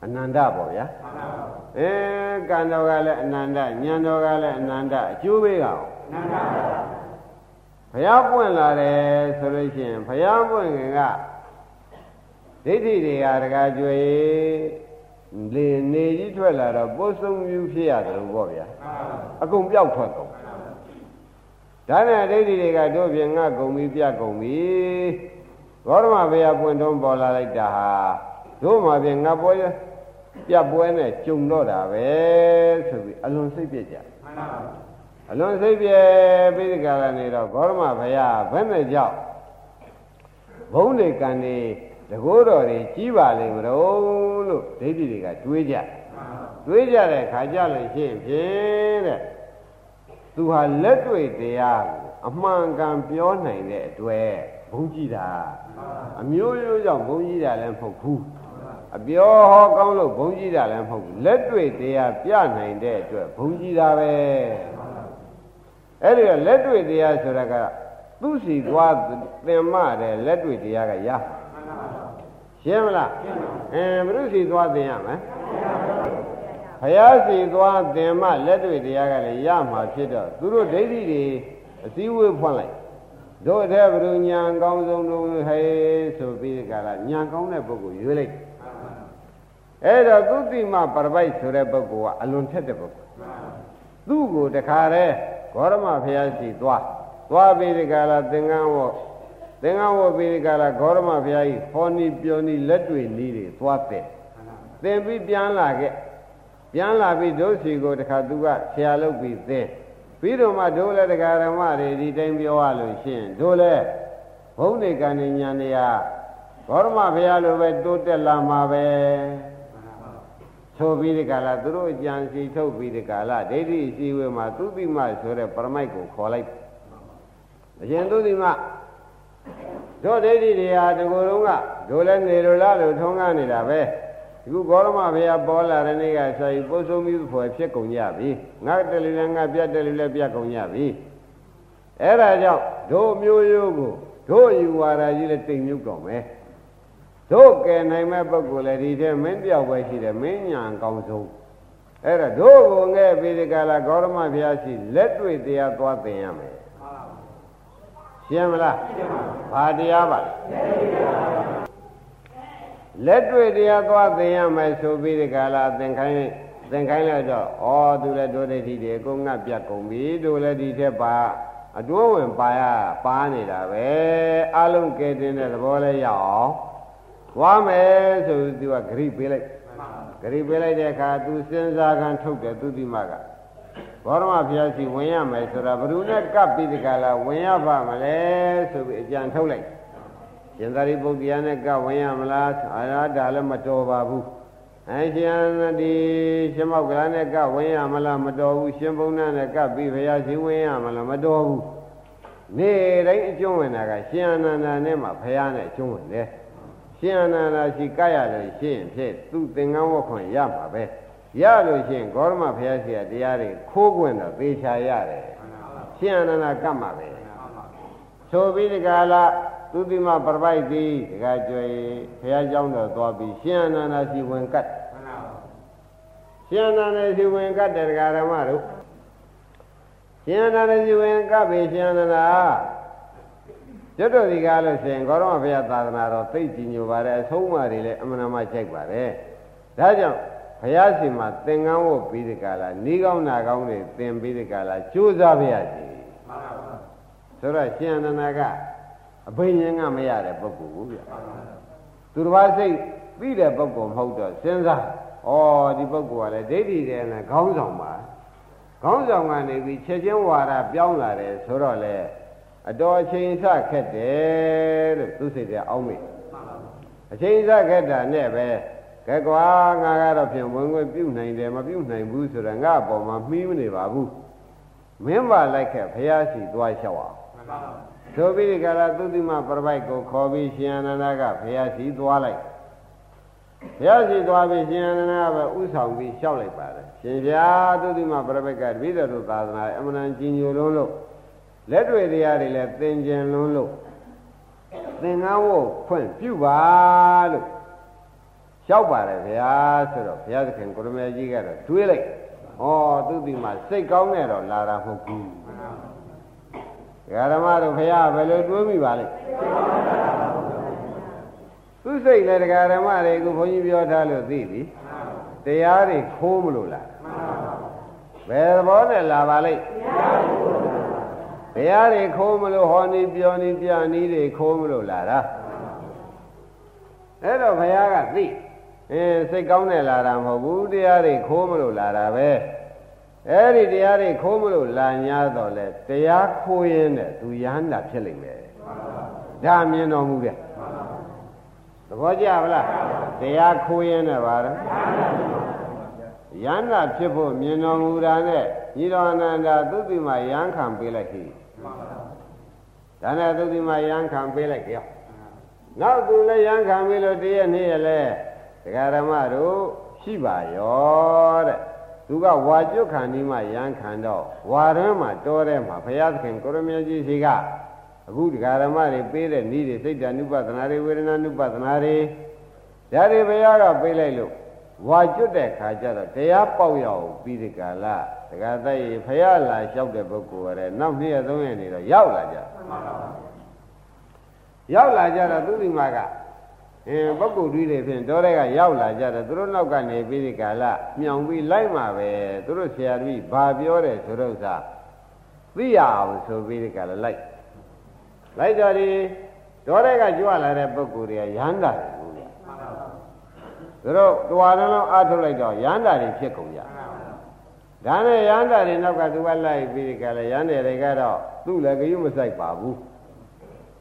အနန္တပေါ့ဗျာအဲကံတော်ကလည်းအနန္တဉာဏ်တော်ကလည်းအနန္တအကျိုးပေးကောင်အနန္တဘု ရားပွင့်လာတယ်ဆိုလို့ရှိရင်ဘုရားပွင့်ခင်ကဒိဋ္ဌိတွေကတကားကြွေလေနေကြီးထွက်လာတော့ပုဆုံးမြူဖြစ်ရတယ်လို့ပေါ့ဗျာအကုန်ပြောက်ထွက်ကုန်ဒါနဲ့ဒိဋ္ဌိတွေကတို့ပြင်ငါကုန်ပြီပြကုန်ပြီဂေါရမဘုရားပွင့်တုံးပေါ်လာလိုက်တာဟာတို့မှာပြင်ငါပွဲပြပွဲနဲ့ကြုံတော့တာပဲဆိုပြီးအလွန်စိတ်ပြည့်ကြမှန်ပါပါ အလွန်စိတ်ပြည့်ပြီးဒီကရနေတော့ဂေါရမဘုရားဘယ်နဲ့ကြောက်ဘုံတွေကံနေတကိုးတော်တွေကြီးပါလိမ့်မလို့လို့ဒိဋ္ဌိတွေကတွေးကြတွေးကြတဲ့ခါကြလို့ရှိရင်ဖြင့်တဲ့သူဟာလက်တွေ့တရားကိုအမှန်ကန်ပြောနိုင်တဲ့အတွက်ဘုံကြည့်တာအမျိုးမျိုးကြောင့်ဘုံကြည့်တာလည်းမဟုတ်ဘူးအပြောဟောကောင်းလို့ဘုံကြည့်တာလည်းမဟုတ်ဘူးလက်တွေ့တရားပြနိုင်တဲ့အတွက်ဘုံကြည့်တာပဲ အဲ့ဒီလက်တွေ့တရားဆိုတာကသူ့စီသွားသင်မတဲ့လက်တွေ့တရားကရရှင်းမလားအင်းဘုရုစီသွားသင်ရမယ်ဘုရားစီသွားသင်မလက်တွေ့တရားကလည်းရမှာဖြစ်တော့သူတို့ဒိဋ္ဌိတွေအစည်းအဝေးဖွင့်လိုက်တို့တဲ့ဘုရုညာကောင်းဆုံးတို့ဟဲ့ဆိုပြီးကြလားညာကောင်းတဲ့ပုဂ္ဂိုလ်ရွေးလိုက်အဲ့တော့သုတိမပရပိုက်ဆိုတဲ့ပုဂ္ဂိုလ်ကအလွန်ထက်တဲ့ပုဂ္ဂိုလ်သူ့ကိုတခါတည်း ဂေါရမဘုရားရှိသွားသွားပြီးဒီကလာသင်္ကန်းဝတ်သင်္ကန်းဝတ်ပြီးဒီကလာဂေါရမဘုရားကြီးဟောနီပြောနီလက်တွေနီးတွေသွားတဲ့သင်ပြီးပြန်လာခဲ့ပြန်လာပြီးဒုစီကိုတခါသူကဆရာလုပ်ပြီးသင်ပြီးတော့မှဒိုးလည်းတရားဓမ္မတွေဒီတိုင်းပြောရလို့ရှိရင်ဒိုးလည်းဘုံနေကံဉာဏ်တရားဘောရမဘုရားလိုပဲတိုးတက်လာမှာပဲ ဆိုပြီးဒီကလာသူတို့အကြံစီထုတ်ပြီးဒီကလာဒိဋ္ဌိအစည်းအဝေးမှာသူတိမဆိုတဲ့ပရမိုက်ကိုခေါ်လိုက်အရှင်သူတိမတို့ဒိဋ္ဌိတွေဟာဒီကိုယ်လုံးကဒိုလည်းနေလိုလားလို့ထုံးကားနေတာပဲအခုဂေါရမဘုရားပေါ်လာတဲ့နေ့ကဆိုရင်ပုဆုံးမျိုးဖွယ်ဖြစ်ကုန်ကြပြီငါတယ်လူလည်းငါပြတ်တယ်လူလည်းပြတ်ကုန်ကြပြီအဲ့ဒါကြောင့်တို့မျိုးရိုးကိုတို့ယူဝါဒကြီးလည်းတိမ်မြုပ်တော့မယ် တို့ကယ်နိုင်မဲ့ပုဂ္ဂိုလ်လည်းဒီထဲမင်းတယောက်ပဲရှိတယ်မင်းညာအကောင်းဆုံးအဲ့ဒါတို့ကိုငဲ့ပြီးဒီကလာဂေါရမဘုရားရှိလက်တွေ့တရားသွားသင်ရမယ်ရှင်းမလားဘာတရားပါလက်တွေ့တရားသွားသင်ရမယ်ဆိုပြီးဒီကလာသင်ခိုင်းသင်ခိုင်းလိုက်တော့ဩသူလည်းဒုဒိဋ္ဌိတွေကိုငတ်ပြတ်ကုန်ပြီတို့လည်းဒီထက်ပါအတွင်းဝင်ပါရပါနေတာပဲအလုံးကဲတင်တဲ့သဘောလဲရအောင် သွားမယ်ဆိုသူကဂရိပေးလိုက်ဂရိပေးလိုက်တဲ့အခါသူစဉ်းစားခံထုတ်တယ်သူတိမကဘောရမဘုရားရှိဝင်ရမယ်ဆိုတာဘယ်သူနဲ့ကပ်ပြီးဒီကလာဝင်ရပါမလဲဆိုပြီးအကြံထုတ်လိုက်ရှင်သာရိပုတ္တရာနဲ့ကဝင်ရမလားအာရဒါလည်းမတော်ပါဘူးအဲရှင်ဒီရှင်မောက်ကလာနဲ့ကဝင်ရမလားမတော်ဘူးရှင်ဘုံနာနဲ့ကပြီးဘုရားရှင်ဝင်ရမလားမတော်ဘူးနေတိုင်းအကျွမ်းဝင်တာကရှင်အနန္ဒာနဲ့မှဘုရားနဲ့အကျွမ်းဝင်တယ် ရှင်အနန္ဒာရှိကရလို့ရှင်းဖြစ်သူသင်္ကန်းဝတ်ခွင့်ရမှာပဲရလို့ရှင်းဂေါရမဘုရားရှိခိုးတရားတွေခိုးခွင့်တော့သေချာရတယ်ရှင်အနန္ဒာကတ်မှာပဲဆိုပြီးဒီကလာသူတိမပရပိုက်သည်ဒီကကြွေဘုရားကျောင်းတော်သွားပြီးရှင်အနန္ဒာရှိဝင်ကတ်ရှင်အနန္ဒာရှိဝင်ကတ်တဲ့ဒကာဓမ္မတို့ရှင်အနန္ဒာရှိဝင်ကပ်ပြီးရှင်အနန္ဒာ ကျွတ်တော်ဒီကားလို့ရှင်ဂေါရမဘုရားသာသနာတော်သိကြည်ညိုပါတယ်အဆုံးအမတွေလည်းအမှန်တမ်းကြိုက်ပါတယ်ဒါကြောင့်ဘုရားရှင်မှာသင်္ကန်းဝတ်ပြီးဒီကလာဤကောင်းနာကောင်းတွေသင်ပြီးဒီကလာကြိုးစားပါရစေမှန်ပါပါဆိုတော့ရှင်အနန္ဒာကအဘိညာဉ်ကမရတဲ့ပုဂ္ဂိုလ်ကိုဗျသူတစ်ပါးစိတ်ပြီးတဲ့ပုဂ္ဂိုလ်မဟုတ်တော့စဉ်းစားဩဒီပုဂ္ဂိုလ်ကလည်းဒိဋ္ဌိတယ်နဲ့ခေါင်းဆောင်ပါခေါင်းဆောင်ကနေပြီးချက်ချင်းဝါဒပြောင်းလာတယ်ဆိုတော့လေ အတော်အချိန်ဆခက်တယ်လို့သူစိတ်ကအောင်းမိအချိန်ဆခက်တာနဲ့ပဲကဲကွာငါကတော့ဖြင့်ဝင်ဝင်ပြုတ်နိုင်တယ်မပြုတ်နိုင်ဘူးဆိုတော့ငါအပေါ်မှာမှီးမနေပါဘူးမင်းပါလိုက်ခဲ့ဘုရားရှိသွားလျှောက်အောင်ဆိုပြီးဒီကရာသုတိမပရပိုက်ကိုခေါ်ပြီးရှင်အနန္ဒကဘုရားရှိသွားလိုက်ဘုရားရှိသွားပြီးရှင်အနန္ဒကပဲဥဆောင်ပြီးလျှောက်လိုက်ပါတယ်ရှင်ဗျာသုတိမပရပိုက်ကတပိတော်တို့သာသနာအမှန်တန်ကြီးညိုလုံးလို့ လက်တွေတရားတွေလည်းသင်ကျင်လုံးလို့သင်္ကန်းဝတ်ခွင့်ပြုပါလို့လျှောက်ပါတယ်ဗျာဆိုတော့ဘုရားသခင်ကိုရမေကြီးကတော့တွေးလိုက်ဩသူဒီမှာစိတ်ကောင်းနေတော့လာတာမဟုတ်ဘူးဓမ္မတို့ဘုရားဘယ်လိုတွေးမိပါလဲသူစိတ်လည်းဓမ္မတွေကိုဘုန်းကြီးပြောထားလို့သိပြီတရားတွေခိုးမလို့လားဘယ်သဘောနဲ့လာပါလိမ့် တရားတွေခိုးမလို့ဟောနေပြောနေပြနေတွေခိုးမလို့လာတာအဲ့တော့ဘုရားကသိအဲစိတ်ကောင်းနဲ့လာတာမဟုတ်ဘူးတရားတွေခိုးမလို့လာတာပဲအဲ့ဒီတရားတွေခိုးမလို့လာညာတော့လဲတရားခိုးရင်တဲ့သူရဟန္တာဖြစ်လိမ့်မယ်ဒါမြင်တော်မူတယ်သဘောကျပါလားတရားခိုးရင်တဲ့ပါတော့ယန္တာဖြစ်ဖို့မြင်တော်မူတာနဲ့ညီတော်အနန္ဒာသုတိမယန်းခံပေးလိုက်ပြီ ဒါနဲ့သုတိမယန်းခံပေးလိုက်ကြောနောက်သူလည်းယန်းခံပေးလို့တည့်ရနေ့ရလဲဒကာဓမ္မတို့ရှိပါရောတဲ့သူကဝါကျွတ်ခံဒီမှယန်းခံတော့ဝါရင်းမှာတောထဲမှာဘုရားသခင်ကိုရမကြီးရှိကအခုဒကာဓမ္မတွေပေးတဲ့ဤတွေစိတ်ဓာနုပဒနာတွေဝေဒနာနုပဒနာတွေဒါတွေဘုရားကပေးလိုက်လို့ ဝါကျွတ်တဲ့ခါကျတော့တရားပေါက်ရအောင်ပြီးဒီကလာဒကာသက်ရေဖရာလာလျှောက်တဲ့ပုဂ္ဂိုလ်ရဲနောက်နေ့သုံးရက်နေတော့ရောက်လာကြရောက်လာကြတော့သူဒီမှာကအင်းပုဂ္ဂိုလ်တွေတွေဖြင့်တော်တဲ့ကရောက်လာကြတော့သူတို့နောက်ကနေပြီးဒီကလာမြောင်ပြီးလိုက်မှာပဲသူတို့ဆရာကြီးဘာပြောတယ်ဆိုတော့သာသိရအောင်ဆိုပြီးဒီကလာလိုက်လိုက်ကြတယ်တော်တဲ့ကကြွလာတဲ့ပုဂ္ဂိုလ်တွေကရဟန္တာတယ်ဘူးလေ သူတို့တွာလုံးလုံးအားထုတ်လိုက်တော့ရဟန္တာတွေဖြစ်ကုန်ကြဒါနဲ့ရဟန္တာတွေနောက်ကသူကလိုက်ပြီးဒီကလာရဟန္တာတွေကတော့သူ့လည်းကြည့်မဆိုင်ပါဘူး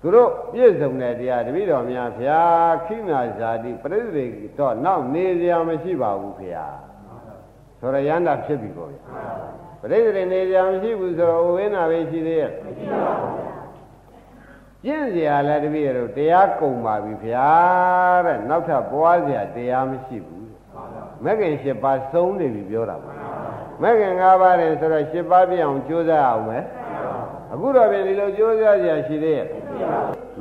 သူတို့ပြည့်စုံတဲ့တရားတပည့်တော်များဖျားခိနာဇာတိပရိသေတော့နောက်နေစရာမရှိပါဘူးဖျားဆိုရရန္တာဖြစ်ပြီပေါ့ဗျာပရိသေနေစရာမရှိဘူးဆိုတော့ဝိနာပဲရှိသေးရဲ့မရှိပါဘူး ကျင့်စရာလည်းတပည့်တော်တရားကုန်ပါပြီဖျားတဲ့နောက်ထပ်ပွားစရာတရားမရှိဘူးမဂ္ဂင်၈ပါးသုံးနေပြီပြောတာပါမဂ္ဂင်၅ပါးတယ်ဆိုတော့၈ပါးပြအောင်ကြိုးစားအောင်မယ်အခုတော့ပြင်ဒီလိုကြိုးစားစရာရှိသေးရဲ့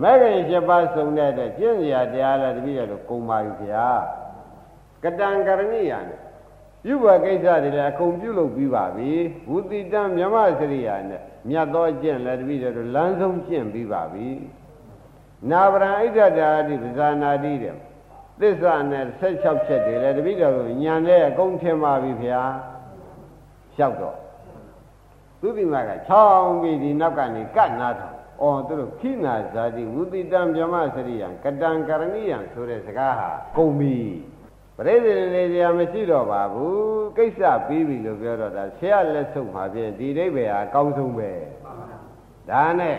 မဲ့ခင်7ပါးစုံတဲ့အတွက်ကျင့်စရာတရားလည်းတပည့်ရလို့ကုံပါပြီခင်ဗျာကတံကရဏိယာနဲ့ပြုဘကိစ္စတွေလည်းအကုန်ပြုလုပ်ပြီးပါပြီဝုတိတံမြမစရိယာနဲ့ မြတ်သောကျင့်လည်းတပည့်ရလို့လမ်းဆုံးကျင့်ပြီးပါပြီနာဗရံဣဒ္ဓတာတိပဇာနာတိတဲ့သစ္စာနဲ့16ချက်တွေလည်းတပည့်တော်ကိုညံတဲ့အကုန်ထင်ပါပြီခင်ဗျာလျှောက်တော့သူတိမကချောင်းပြီးဒီနောက်ကနေကတ်နာထောင်။အော်သူတို့ခိနာဇာတိဝုတိတံဗြဟ္မစရိယံကတံကရဏိယံဆိုတဲ့စကားဟာကုန်ပြီ။ ပရိသေနေကြမရှိတော့ပါဘူးကိစ္စပြီးပြီလို့ပြောတော့တာဆရာလက်ဆုံးမှာဖြင့်ဒီအိဗေဟာအကောင်းဆုံးပဲဒါနဲ့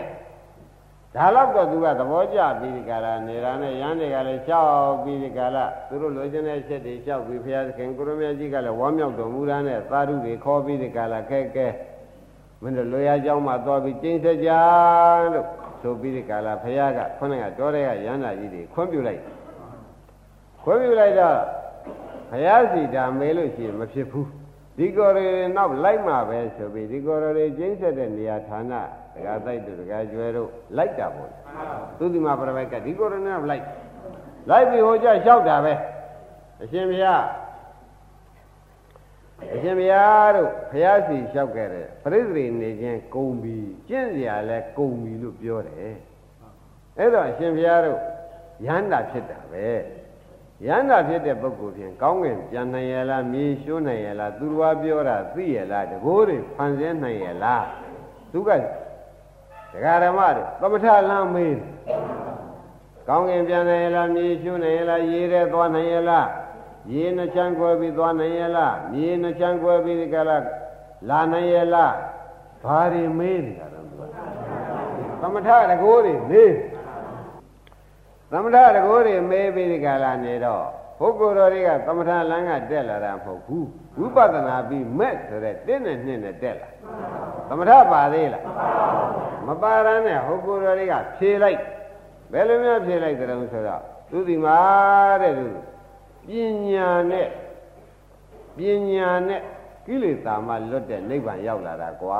ဒါတော့တော့သူကသဘောကျပြီးဒီကရာနေတာနဲ့ရန်တွေကလည်းရှောက်ပြီးဒီကရာသူတို့လိုချင်တဲ့ချက်တွေရှောက်ပြီးဘုရားသခင်ကိုရမကြီးကလည်းဝမ်းမြောက်တော်မူတာနဲ့သာဓုတွေခေါ်ပြီးဒီကရာခဲခဲမင်းတို့လိုရာကြောင်းမှာသွားပြီးကျင်းစကြလို့ဆိုပြီးဒီကရာဘုရားကခွန်းကတော်တဲ့ကရန်တာကြီးတွေခွင့်ပြုလိုက်ခွင့်ပြုလိုက်တော့ ဘုရားစီတာမဲလို့ရှိရင်မဖြစ်ဘူးဒီကော်ရီနောက်လိုက်မှာပဲဆိုပြီးဒီကော်ရီကျင်းဆက်တဲ့နေရာဌာနဒကာတိုက်တို့ဒကာကျွဲတို့လိုက်တာပေါ့သူဒီမှာပြပိုက်ကဒီကော်ရီနဲ့လိုက်လိုက်ပြီးဟိုကျလျှောက်တာပဲအရှင်ဘုရားအရှင်ဘုရားတို့ဘုရားစီလျှောက်ခဲ့တဲ့ပရိသေနေခြင်းကုံပြီးကျင့်စရာလဲကုံပြီးလို့ပြောတယ်အဲ့တော့အရှင်ဘုရားတို့ရဟန္တာဖြစ်တာပဲ ရဟန္တာဖြစ်တဲ့ပုဂ္ဂိုလ်ဖြင့်ကောင်းကင်ပြန်နိုင်ရလားမြေရှိုးနိုင်ရလားသူတော်ပြောတာသိရလားတကိုးတွေဖန်ဆင်းနိုင်ရလားသူကဒကာဓမ္မတွေသမထလမ်းမေးကောင်းကင်ပြန်နိုင်ရလားမြေရှိုးနိုင်ရလားရေထဲသွားနိုင်ရလားရေနှချမ်းကွယ်ပြီးသွားနိုင်ရလားမြေနှချမ်းကွယ်ပြီးဒီကလာလာနိုင်ရလားဘာတွေမေးနေတာတော့သူကသမထတကိုးတွေမေး သမထတကိုးတွေမေးပြီးဒီကလာနေတော့ပုဂ္ဂိုလ်တော်တွေကသမထလမ်းကတက်လာတာမဟုတ်ဘူးဝိပဿနာပြီးမဲ့ဆိုတဲ့တင်းနဲ့နှင်းနဲ့တက်လာသမထပါသေးလားမပါရမ်းနဲ့ပုဂ္ဂိုလ်တော်တွေကဖြေလိုက်ဘယ်လိုများဖြေလိုက်ကြတယ်ဆိုတော့သူဒီမှာတဲ့သူပညာနဲ့ပညာနဲ့ကိလေသာမှလွတ်တဲ့နိဗ္ဗာန်ရောက်လာတာကွာ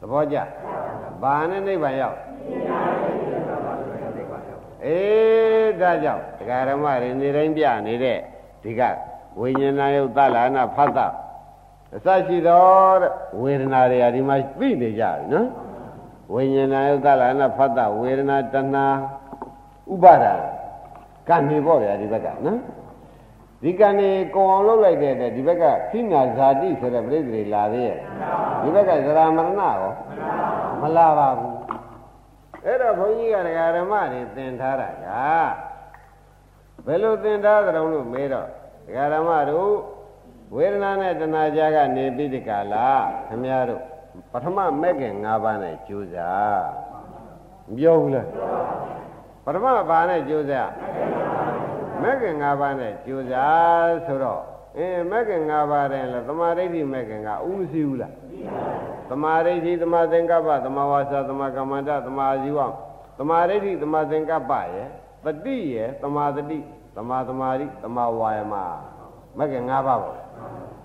သဘောကျဘာနဲ့နိဗ္ဗာန်ရောက် အေးဒါကြောင့်ဒကာရမတွေနေတိုင်းပြနေတဲ့ဒီကဝိညာဏယုတ်သလာနာဖတ်တာအစရှိတော့တဲ့ဝေဒနာတွေဟာဒီမှာသိနေကြပြီနော်ဝိညာဏယုတ်သလာနာဖတ်တာဝေဒနာတဏှာဥပါဒာကံနေပေါ့ဗျာဒီဘက်ကနော်ဒီကံနေကုံအောင်လုပ်လိုက်တဲ့အတွက်ဒီဘက်ကခိနာဇာတိဆိုတဲ့ပြိတ္တိလာသေးရဲ့ဒီဘက်ကဇရာမရဏရောမလာပါဘူး အဲ့တော့ဘုန်းကြီးကဒကာဓမ္မတွေသင်ထားတာကဘယ်လိုသင်ထားကြုံလို့မေးတော့ဒကာဓမ္မတို့ဝေဒနာနဲ့တဏှာကြားကနေပြီးဒီကလာခမည်းတော်ပထမမဲ့ခင်၅ပါးနဲ့ကြိုးစားမပြောဘူးလားပထမဘာနဲ့ကြိုးစားမဲ့ခင်၅ပါးနဲ့ကြိုးစားဆိုတော့အင်းမဲ့ခင်၅ပါးတဲ့လဲသမာဓိဋ္ဌိမဲ့ခင်ကဥမစီဘူးလား သမာဓိဋ္ဌိသမာသင်္ကပ္ပသမာဝါစာသမာကမ္မန္တသမာဇီဝသမာဓိဋ္ဌိသမာသင်္ကပ္ပရဲ့တတိရဲ့သမာတတိသမာသမာဓိသမာဝါယမမဲ့ခင်၅ပါးပေါ့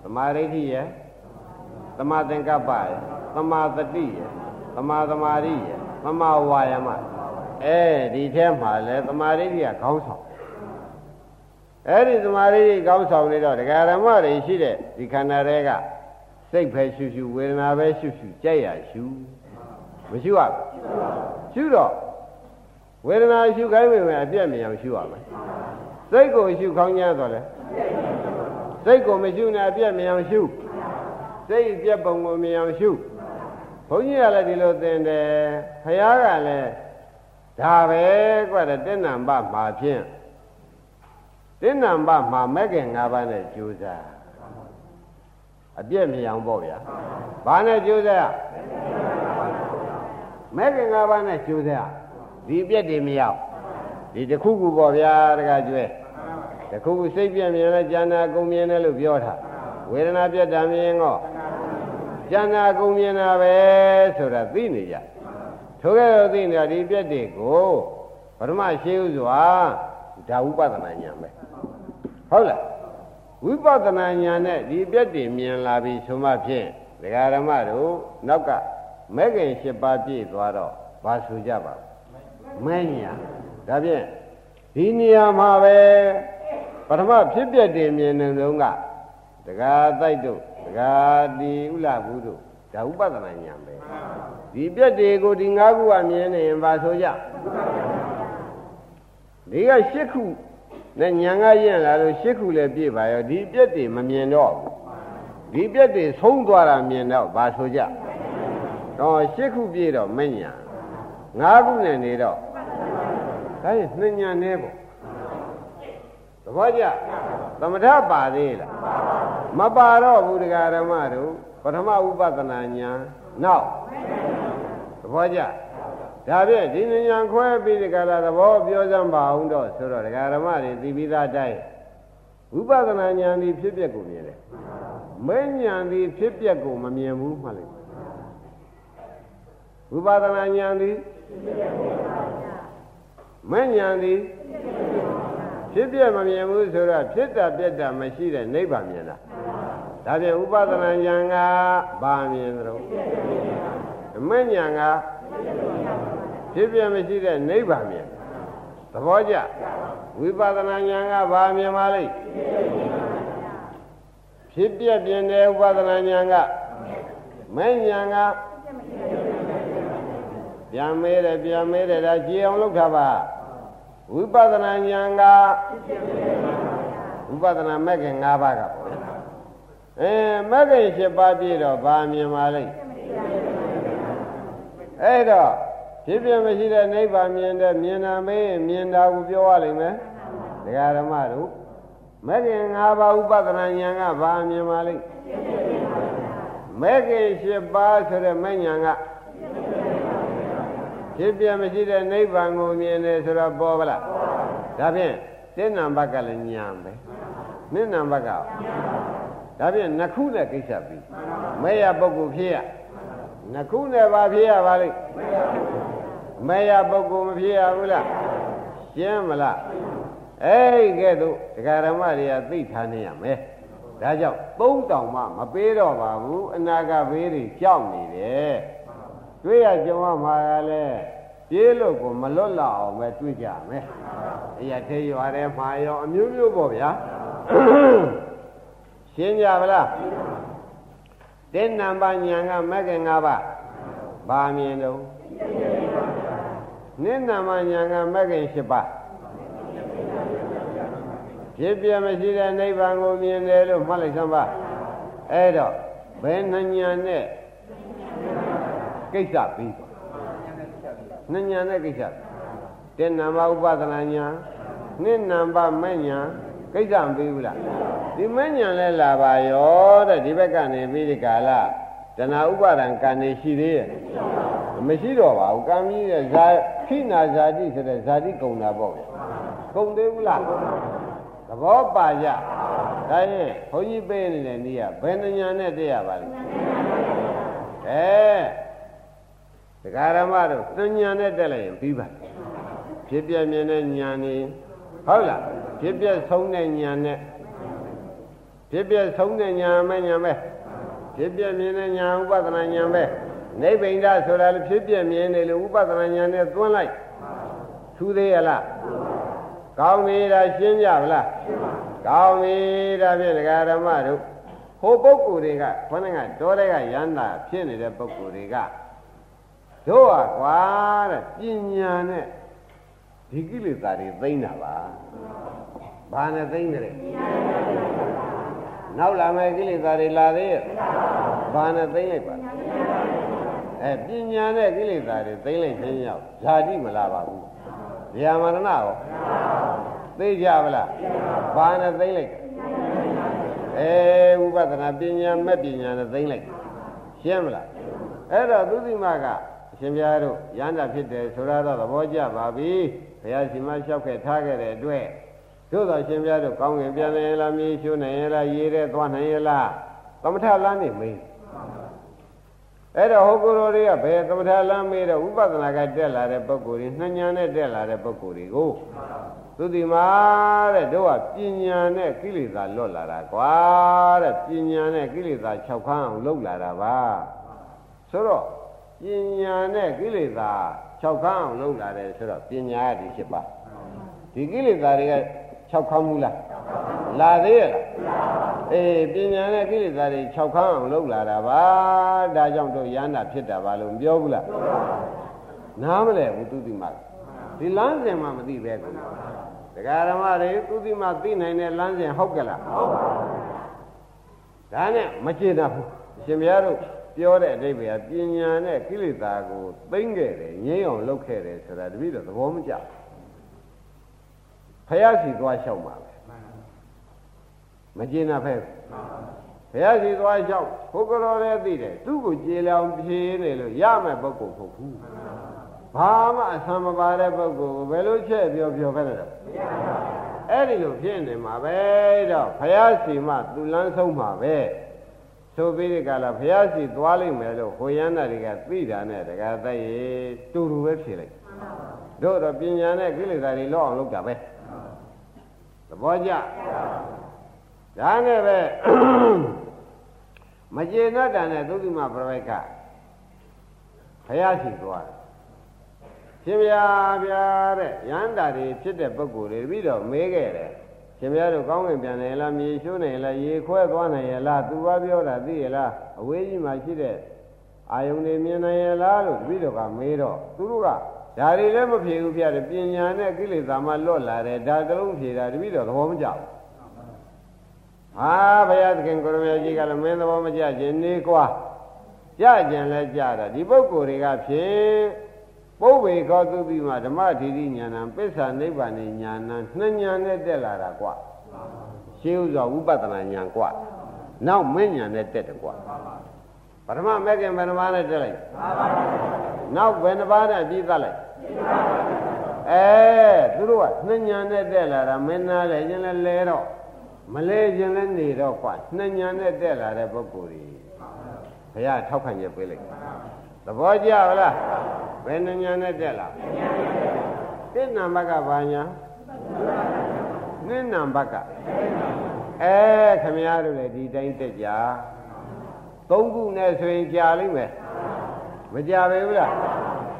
သမာဓိဋ္ဌိရဲ့သမာသင်္ကပ္ပရဲ့သမာတတိရဲ့သမာသမာဓိရဲ့သမာဝါယမအဲဒီထဲမှာလဲသမာဓိဋ္ဌိကခေါင်းဆောင်အဲ့ဒီသမာဓိကောင်းဆောင်နေတော့ဒကာရမတွေရှိတဲ့ဒီခန္ဓာတွေက စိတ်ပဲရှုရှုဝေဒနာပဲရှုရှုကြက်ရရှုမရှုရဘူးရှုတော့ဝေဒနာရှုခိုင်းပေမဲ့အပြတ်မြင်အောင်ရှုရမယ်စိတ်ကိုရှုခေါင်းညာတော့လေစိတ်ကိုမရှုနဲ့အပြတ်မြင်အောင်ရှုစိတ်ပြက်ပုံကိုမြင်အောင်ရှုဘုန်းကြီးကလည်းဒီလိုသင်တယ်ဖះကလည်းဒါပဲကွတဲ့တဏ္ဏပမှာဖြင့်တင်းနံပါမှာမဲ့ခင်၅ပါးနဲ့ကြိုးစား အပြည့်မြင်အောင်ပေါ့ဗျာဘာနဲ့ကြိုးစားမဲ့ခင်၅ပါးနဲ့ကြိုးစားဒီပြည့်တွေမရောက်ဒီတစ်ခုခုပေါ့ဗျာတခါကျွဲတစ်ခုခုစိတ်ပြည့်မြင်လဲဉာဏ်အကုန်မြင်တယ်လို့ပြောတာဝေဒနာပြတ်တာမြင်တော့ဉာဏ်အကုန်မြင်တာပဲဆိုတာသိနေကြထိုကဲ့သိနေတာဒီပြည့်တွေကိုပထမရှိဥစွာဒါဥပဒနာဉာဏ်ပဲဟုတ်လား ဝိပဿနာဉာဏ်နဲ့ဒီပြက်တည်မြင်လာပြီဆိုမှဖြင့်ဒကာရမတို့နောက်ကမဲခင်၈ပါးပြည့်သွားတော့ဘာဆိုကြပါမဲညာဒါဖြင့်ဒီနေရာမှာပဲပထမဖြစ်ပြက်တည်မြင်နေတော့ကဒကာတိုက်တို့ဒကာဒီဥလာဘူးတို့ဒါဥပဒနာဉာဏ်ပဲဒီပြက်တွေကိုဒီ၅ခုကမြင်နေရင်ဘာဆိုကြဒီက၈ခု နဲ့ညာငါရင်လာလို့ရှစ်ခုလည်းပြည့်ပါရောဒီပြက်တွေမမြင်တော့ဘူးဒီပြက်တွေဆုံးသွားတာမြင်တော့ဘာဆိုကြတော့ရှစ်ခုပြည့်တော့မညာငါးခုနဲ့နေတော့ဒါရင်နှစ်ညာနေပေါ့သဘောကျသမထပါသေးလားမပါတော့ဘူးတရားဓမ္မတို့ပထမဥပဒနာညာနောက်သဘောကျ ဒါဖြင့်ဒီဉာဏ်ခွဲပြီးဒီကရသဘောပြောစမ်းပါအောင်တော့ဆိုတော့ဒကာဓမ္မတွေသိပြီးသားတိုင်းဝိပဿနာဉာဏ်ဒီဖြစ်ပျက်ကိုမြင်တယ်မဲဉာဏ်ဒီဖြစ်ပျက်ကိုမမြင်ဘူးမှတ်လိုက်ဝိပဿနာဉာဏ်ဒီမဲဉာဏ်ဒီဖြစ်ပျက်မမြင်ဘူးဆိုတော့ဖြစ်တာပြက်တာမရှိတဲ့နိဗ္ဗာန်မြင်တာဒါဖြင့်ဥပဒနာဉာဏ်ကဘာမြင်သလဲအမဉာဏ်က ဖြစ်ပြမရှိတဲ့နိဗ္ဗာန်မြင်သဘောကျဝိပဿနာဉာဏ်ကဘာမြင်ပါလိမ့်ဖြစ်ပြပြင်းတဲ့ဥပဒနာဉာဏ်ကမဉာဏ်ကပြန်မဲတယ်ပြန်မဲတယ်ဒါကြည်အောင်လုပ်တာပါဝိပဿနာဉာဏ်ကဝိပဿနာမဲ့ခင်၅ပါးကအဲမဂ္ဂင်၈ပါးပြည့်တော့ဗာမြင်ပါလိမ့်အဲ့တော့ ဖြစ်ပြမရှိတဲ့နိဗ္ဗာန်မြင်တဲ့မြင်တာမေးမြင်တာကိုပြောရလိမ့်မယ်ဒကာဓမ္မတို့မဂ္ဂင်၅ပါးဥပဒနာဉာဏ်ကဗာမြင်ပါလိမ့်မဂ္ဂင်၈ပါးဆိုတဲ့မဉဏ်ကဖြစ်ပြမရှိတဲ့နိဗ္ဗာန်ကိုမြင်တယ်ဆိုတော့ပေါ်ပါလားဒါဖြင့်စိဏ္ဏဘက်ကလည်းညာပဲနိဏ္ဏဘက်ကဒါဖြင့်နှစ်ခုနဲ့ကိစ္စပြီးမဲရပုဂ္ဂိုလ်ဖြစ်ရ နှစ်ခုနဲ့ပါဖြစ်ရပါလိမ့်မဲရပုဂ္ဂိုလ်မဖြစ်ရဘူးလားရှင်းမလားအဲ့ကဲ့သို့ဒကာရမတွေကသိထားနေရမယ်ဒါကြောင့်သုံးတောင်မှမပေးတော့ပါဘူးအနာဂတ်ဘေးတွေကြောက်နေတယ်တွေ့ရကြုံရမှာလည်းပြေးလို့ကိုမလွတ်လောက်အောင်ပဲတွေ့ကြမယ်အရာသေးရွာထဲမှာရောအမျိုးမျိုးပေါ့ဗျာရှင်းကြပါလား တင်းနံပါညာကမက္ကင်၅ပါးဘာမြင်တော့နိနံပါညာကမက္ကင်၈ပါးဖြစ်ပြမရှိတဲ့နိဗ္ဗာန်ကိုမြင်တယ်လို့မှတ်လိုက်စမ်းပါအဲ့တော့ဘယ်နှညာနဲ့ကိစ္စပြီးနှညာနဲ့ကိစ္စတင်းနံပါဥပဒနာညာနိနံပါမဲ့ညာ ကိစ္စမပြီးဘူးလားဒီမဉ္ဇဉ်လဲလာပါရောတဲ့ဒီဘက်ကနေပြီးဒီကာလတဏှာဥပါဒံကံနေရှိသေးရဲ့မရှိတော့ပါဘူးကံကြီးတဲ့ဇာခိနာဇာတိဆိုတဲ့ဇာတိကုံတာပေါ့ဗျကုံသေးဘူးလားသဘောပါကြဒါရင်ဘုန်းကြီးပေးနေတဲ့နေ့ကဘယ်နှညာနဲ့တည့်ရပါလဲအဲဒကာရမတို့သညာနဲ့တက်လိုက်ရင်ပြီးပါဖြစ်ပြမြင်တဲ့ညာနေဟုတ်လား ဖြစ်ပြဆုံးတဲ့ညာနဲ့ဖြစ်ပြဆုံးတဲ့ညာမဲ့ညာပဲဖြစ်ပြမြင်တဲ့ညာဥပဒနာညာပဲနိဗ္ဗိန္ဒဆိုတာလည်းဖြစ်ပြမြင်နေလို့ဥပဒနာညာနဲ့သွန်းလိုက်ထူသေးရလားကောင်းပြီဒါရှင်းကြဗလားကောင်းပြီဒါဖြင့်ဒကာဓမ္မတို့ဟိုပုဂ္ဂိုလ်တွေကခொနကတောတဲ့ကရန္တာဖြစ်နေတဲ့ပုဂ္ဂိုလ်တွေကတို့ဟာကွာတဲ့ပညာနဲ့ဒီကိလေသာတွေသိမ့်တာပါ ဘာနဲ့သိမ့်တယ်နောက်လာမယ့်ကိလေသာတွေလာသေးရဲ့ဘာနဲ့သိမ့်လိုက်ပါအဲပညာနဲ့ကိလေသာတွေသိမ့်လိုက်ခြင်းရောက်ဇာတိမလာပါဘူးဗျာမရဏရောသိကြပါလားဘာနဲ့သိမ့်လိုက်အဲဝိပဿနာပညာမဲ့ပညာနဲ့သိမ့်လိုက်ရှင်းမလားအဲ့တော့သုတိမကအရှင်ဘုရားတို့ရဟန္တာဖြစ်တယ်ဆိုတာတော့သဘောကျပါပြီဘုရားရှင်မလျှောက်ခဲ့ထားခဲ့တဲ့အတွက် သို့တော်ရှင်ဘုရားတို့ကောင်းကင်ပြန်နိုင်လားမြေရှိုးနိုင်လားရေးတဲ့သွားနိုင်လားသမထလမ်းနေမင်းအဲ့တော့ဟောကိုယ်တော်တွေကဘယ်သမထလမ်းမေးတော့ဥပဒနာကတက်လာတဲ့ပုဂ္ဂိုလ်တွေနှညာနဲ့တက်လာတဲ့ပုဂ္ဂိုလ်တွေကိုသူဒီမှာတဲ့တို့ကပညာနဲ့ကိလေသာလွတ်လာတာကွာတဲ့ပညာနဲ့ကိလေသာ၆ခန်းအောင်လုပ်လာတာပါဆိုတော့ပညာနဲ့ကိလေသာ၆ခန်းအောင်လုပ်လာတယ်ဆိုတော့ပညာကဒီ၈ပါးဒီကိလေသာတွေက 6ခန်းမူလားလာသေးရဲ့အေးပညာနဲ့ကိလေသာတွေ6ခန်းအောင်လုပ်လာတာပါဒါကြောင့်တို့ရဟန္တာဖြစ်တာပါလို့မပြောဘူးလားနားမလဲဘူးသူတိမဒီလမ်းစဉ်မှမသိပဲကောဒကာရမတွေသူတိမသိနိုင်တဲ့လမ်းစဉ်ဟုတ်ကလားဟုတ်ပါဘူးဒါနဲ့မကျေနပ်ဘူးအရှင်ဘုရားတို့ပြောတဲ့အဓိပ္ပာယ်ပညာနဲ့ကိလေသာကိုသိမ့်ခဲ့တယ်ငြိမ်းအောင်လုပ်ခဲ့တယ်ဆိုတာတပည့်တော်သဘောမကျဘူး ဖះစီသွားလျှောက်မှာပဲမကျင်တာဖဲဘုရားစီသွားလျှောက်ဘုကတော်လည်းသိတယ်သူ့ကိုကြေလောင်ဖြေးနေလို့ရမယ်ပုဂ္ဂိုလ်မဟုတ်ဘူးဘာမှအဆံမပါတဲ့ပုဂ္ဂိုလ်ကိုဘယ်လိုချက်ပြောပြောခဲ့တယ်တော့အဲ့ဒီလိုဖြစ်နေမှာပဲတော့ဘုရားစီမသူလန်းဆုံးမှာပဲဆိုပြီးဒီကလာဘုရားစီသွားလိမ့်မယ်လို့ဟိုရမ်းတာတွေကသိတာနဲ့တကယ်သိရတူတူပဲဖြစ်လိုက်တို့တော့ပညာနဲ့ကိလေသာတွေလောအောင်လုပ်တာပဲသ ဘောကျဒါနဲ့ပဲမကျေနပ်တာနဲ့သုတိမပြိုက်ကဘုရားရှိသွားတယ်ရှင်ဗျာဗျာတဲ့ရန်တာတွေဖြစ်တဲ့ပုံကိုယ်တွေပြီးတော့မေးခဲ့တယ်ရှင်ဗျာတို့ကောင်းကင်ပြန်နေလားမြေရှိုးနေလားရေခွဲသွားနိုင်ရလားသူဘာပြောတာသိရလားအဝေးကြီးမှာရှိတဲ့အာယုန်တွေမြင်နိုင်ရလားလို့ပြီးတော့ကမေးတော့သူတို့က ဒါတွေလည်းမဖြေဘူးပြတယ်ပညာနဲ့ကိလေသာမှလွတ်လာတယ်ဒါတလုံးဖြေတာတပိတော့သဘောမကျဘူးဟာဘုရားသခင်ကိုရမကြီးကလည်းမင်းသဘောမကျခြင်းနေကွာကြကြံလဲကြတာဒီပုဂ္ဂိုလ်တွေကဖြင့်ပုဗ္ဗေခောသုတိမှာဓမ္မဓိဋ္ဌိဉာဏံပစ္ဆာနိဗ္ဗာန်ဉာဏ်နှစ်ဉာဏ်နဲ့တက်လာတာကွာရှင်းဥစွာဝိပဿနာဉာဏ်ကွာနောက်မဉဏ်နဲ့တက်တယ်ကွာပ ထမမဲ့ခင်ဘယ်နှပါးနဲ့တက်လိုက်နောက်ဘယ်နှပါးနဲ့ပြီးသတ်လိုက်အဲသူတို့ကနှစ်ဉာဏ်နဲ့တက်လာတာမင်းနာလေခြင်းလဲလဲတော့မလဲခြင်းလဲနေတော့ကွာနှစ်ဉာဏ်နဲ့တက်လာတဲ့ပုဂ္ဂိုလ်ကြီးဘုရားထောက်ခံချက်ပေးလိုက်သဘောကျလားဘယ်နှညာနဲ့တက်လာတစ်နံပါတ်ကဘာညာနှစ်နံပါတ်ကအဲခမည်းတော်လည်းဒီတိုင်းတက်ကြ သုံးခုနဲ့ဆိုရင်ကြာလိမ့်မယ်မကြပဲဘူးလား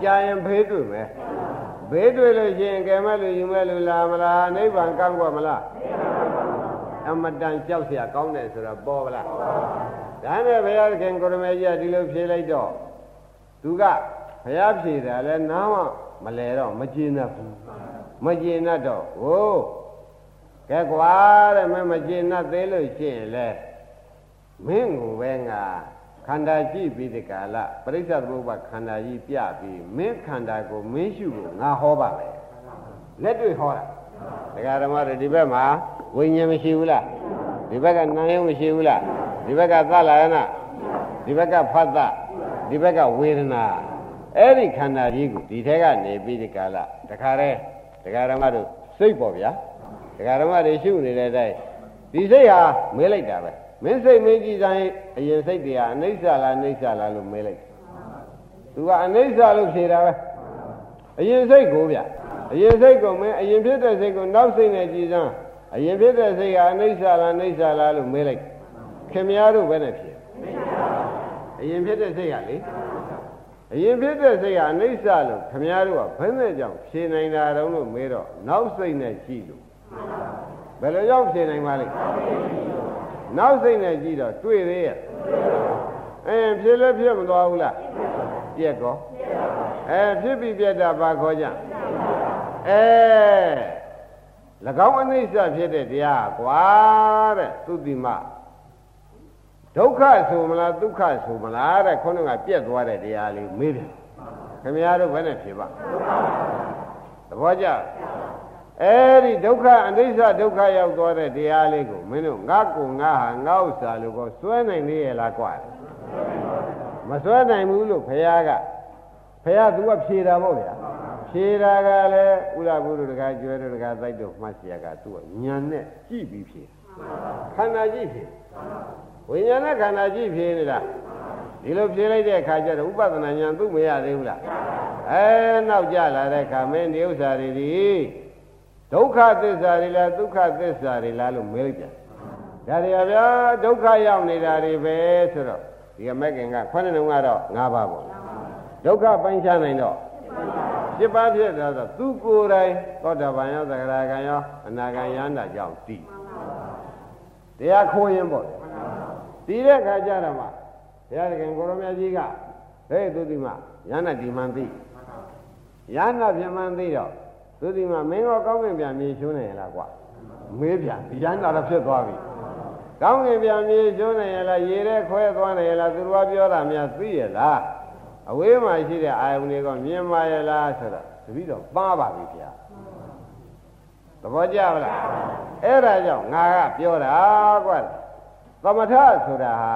ကြာရင်ဖေးတွေ့မယ်ဘေးတွေ့လို့ရှိရင်ကဲမဲ့လို့ယူမဲ့လို့လာမလားနိဗ္ဗာန်ကောင်းกว่าမလားအမတန်ကြောက်เสียကောင်းတယ်ဆိုတော့ပေါ်ပါလားဒါနဲ့ဘုရားခင်ကိုရမေကြီးကဒီလိုဖြေလိုက်တော့သူကဘုရားဖြေတယ်လဲနားမမလဲတော့မကျေနပ်ဘူးမကျေနပ်တော့ဟိုးကဲကွာတဲ့မမကျေနပ်သေးလို့ရှိရင်လဲ မင်းကိုပဲငါခန္ဓာကြည့်ပြီးဒီကာလပရိစ္ဆေသမုပ္ပါခန္ဓာကြီးပြပြီးမင်းခန္ဓာကိုမင်းရှုဖို့ငါဟောပါမယ်လက်တွေ့ဟောတာဒကာဓမ္မတွေဒီဘက်မှာဝိညာဉ်မရှိဘူးလားဒီဘက်ကနာယုံမရှိဘူးလားဒီဘက်ကသလာယနာဒီဘက်ကဖတ်သဒီဘက်ကဝေဒနာအဲ့ဒီခန္ဓာကြီးကိုဒီထဲကနေပြီးဒီကာလတခါတည်းဒကာဓမ္မတို့စိတ်ပေါ့ဗျာဒကာဓမ္မတွေရှုနေတဲ့အတိုင်းဒီစိတ်ဟာမေးလိုက်တာပဲ မင်းစိတ်မင်းကြည့်တိုင်းအရင်စိတ်တွေကအနိစ္စလားအနိစ္စလားလို့မေးလိုက်သူကအနိစ္စလို့ဖြေတာပဲအရင်စိတ်ကိုဗျအရင်စိတ်ကိုမင်းအရင်ဖြစ်တဲ့စိတ်ကိုနောက်စိတ်နဲ့ကြည်စမ်းအရင်ဖြစ်တဲ့စိတ်ကအနိစ္စလားအနိစ္စလားလို့မေးလိုက်ခင်ဗျားတို့ဘယ်နဲ့ဖြေအရင်ဖြစ်တဲ့စိတ်ကလေအရင်ဖြစ်တဲ့စိတ်ကအနိစ္စလို့ခမည်းတော်ကဘယ်နဲ့ကြောင့်ဖြေနိုင်တာတုံးလို့မေးတော့နောက်စိတ်နဲ့ကြည့်လို့ဘယ်လိုကြောင့်ဖြေနိုင်ပါလိမ့် နောက်စိတ်နဲ့ကြည့်တော့တွေ့သေးရဲ့အဲဖြေလည်းဖြစ်မသွားဘူးလားပြက်ကောအဲဖြစ်ပြီးပြက်တာဘာခေါ်ကြအဲ၎င်းအနိစ္စဖြစ်တဲ့တရားကွာတဲ့သုတိမဒုက္ခဆိုမလားဒုက္ခဆိုမလားတဲ့ခေါင်းကပြက်သွားတဲ့တရားလေးမေးတယ်ခင်ဗျားတို့ဘယ်နဲ့ဖြေပါသဘောကျ အဲဒီဒုက္ခအနိစ္စဒုက္ခရောက်သွားတဲ့တရားလေးကိုမင်းတို့ငါကူငါဟာငါဥစ္စာလို့ကောစွဲနိုင်နေရဲ့လားကွာမစွဲနိုင်ဘူးလို့ဘုရားကဘုရားသူကဖြေတာပေါ့ဗျာဖြေတာကလည်းဥလာဘုရုတကာကျွဲတို့တကာတိုက်တို့မှတ်เสียကသူကညံနဲ့ကြည့်ပြီးဖြေခန္ဓာကြည့်ဖြေဝိညာဉ်နဲ့ခန္ဓာကြည့်ဖြေနေတာဒီလိုဖြေလိုက်တဲ့အခါကျတော့ဥပဒနာဉာဏ်သူ့မရသေးဘူးလားအဲနောက်ကြလာတဲ့အခါမင်းဒီဥစ္စာတွေဒီ ဒုက္ခသစ္စာတွေလားဒုက္ခသစ္စာတွေလားလို့မေးလိုက်ပြန်ဒါတွေဗျာဒုက္ခရောက်နေတာတွေပဲဆိုတော့ဒီကမက်ကင်ကခွန်းနေတော့ကတော့၅ပါးပေါ့ဒုက္ခပိုင်းခြားနိုင်တော့7ပါးဖြစ်တော့သူကိုယ်တိုင်သောတာပန်ရောသဂရာကံရောအနာဂံယန္တာကြောင့်တည်တရားခိုးရင်ပေါ့တည်တဲ့ခါကျတော့မှဘုရားသခင်ကိုရမကြီးကဟဲ့သူဒီမှာယန္တာဒီမှန်သိယန္တာပြမှန်သိတော့ သူဒီမှာမင်းရောကောင်းကင်ပြန်မြေရှုံးနေရလားကွာမေးပြန်ဒီယန္တာတော့ဖြစ်သွားပြီကောင်းကင်ပြန်မြေရှုံးနေရလားရေထဲခွဲသွားနေရလားသူတော်ပြောတာများသိရလားအဝေးမှာရှိတဲ့အာယုန်တွေကမြင်ပါရဲ့လားဆိုတော့တပည့်တော်ပါပါပြီဗျာသဘောကျပါလားအဲ့ဒါကြောင့်ငါကပြောတာကွာသမထဆိုတာဟာ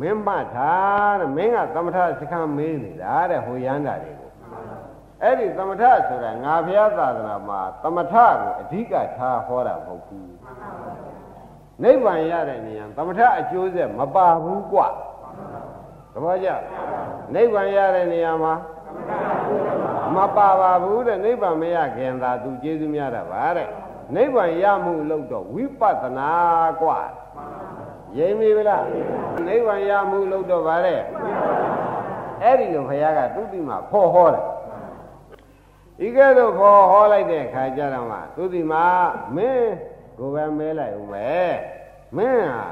မင်းမှတ်တာတဲ့မင်းကသမထစခန်းမင်းနေတာတဲ့ဟိုရမ်းတာတွေကို အဲ့ဒီသမထဆိုတာငါဘုရားသာသနာမှာသမထကိုအဓိကထားဟောတာမဟုတ်ဘူးနိဗ္ဗာန်ရတဲ့နေရာသမထအကျိုးဆက်မပါဘူးกว่าသဘောကျနိဗ္ဗာန်ရတဲ့နေရာမှာမပါပါဘူးတဲ့နိဗ္ဗာန်မရခင်သာသူကျေးဇူးများတာပါတဲ့နိဗ္ဗာန်ရမှုလို့တော့ဝိပဿနာกว่าရိမ့်ပြီလားနိဗ္ဗာန်ရမှုလို့တော့ဗါတဲ့အဲ့ဒီလိုဘုရားကသူတိမှာဖော်ဟောတယ် ဤကဲ့သို့ခေါ်ဟောလိုက်တဲ့ခါကျတော့မှသူတိမှာမင်းကိုယ်ပဲမဲလိုက်ဦးမယ်မင်းဟာ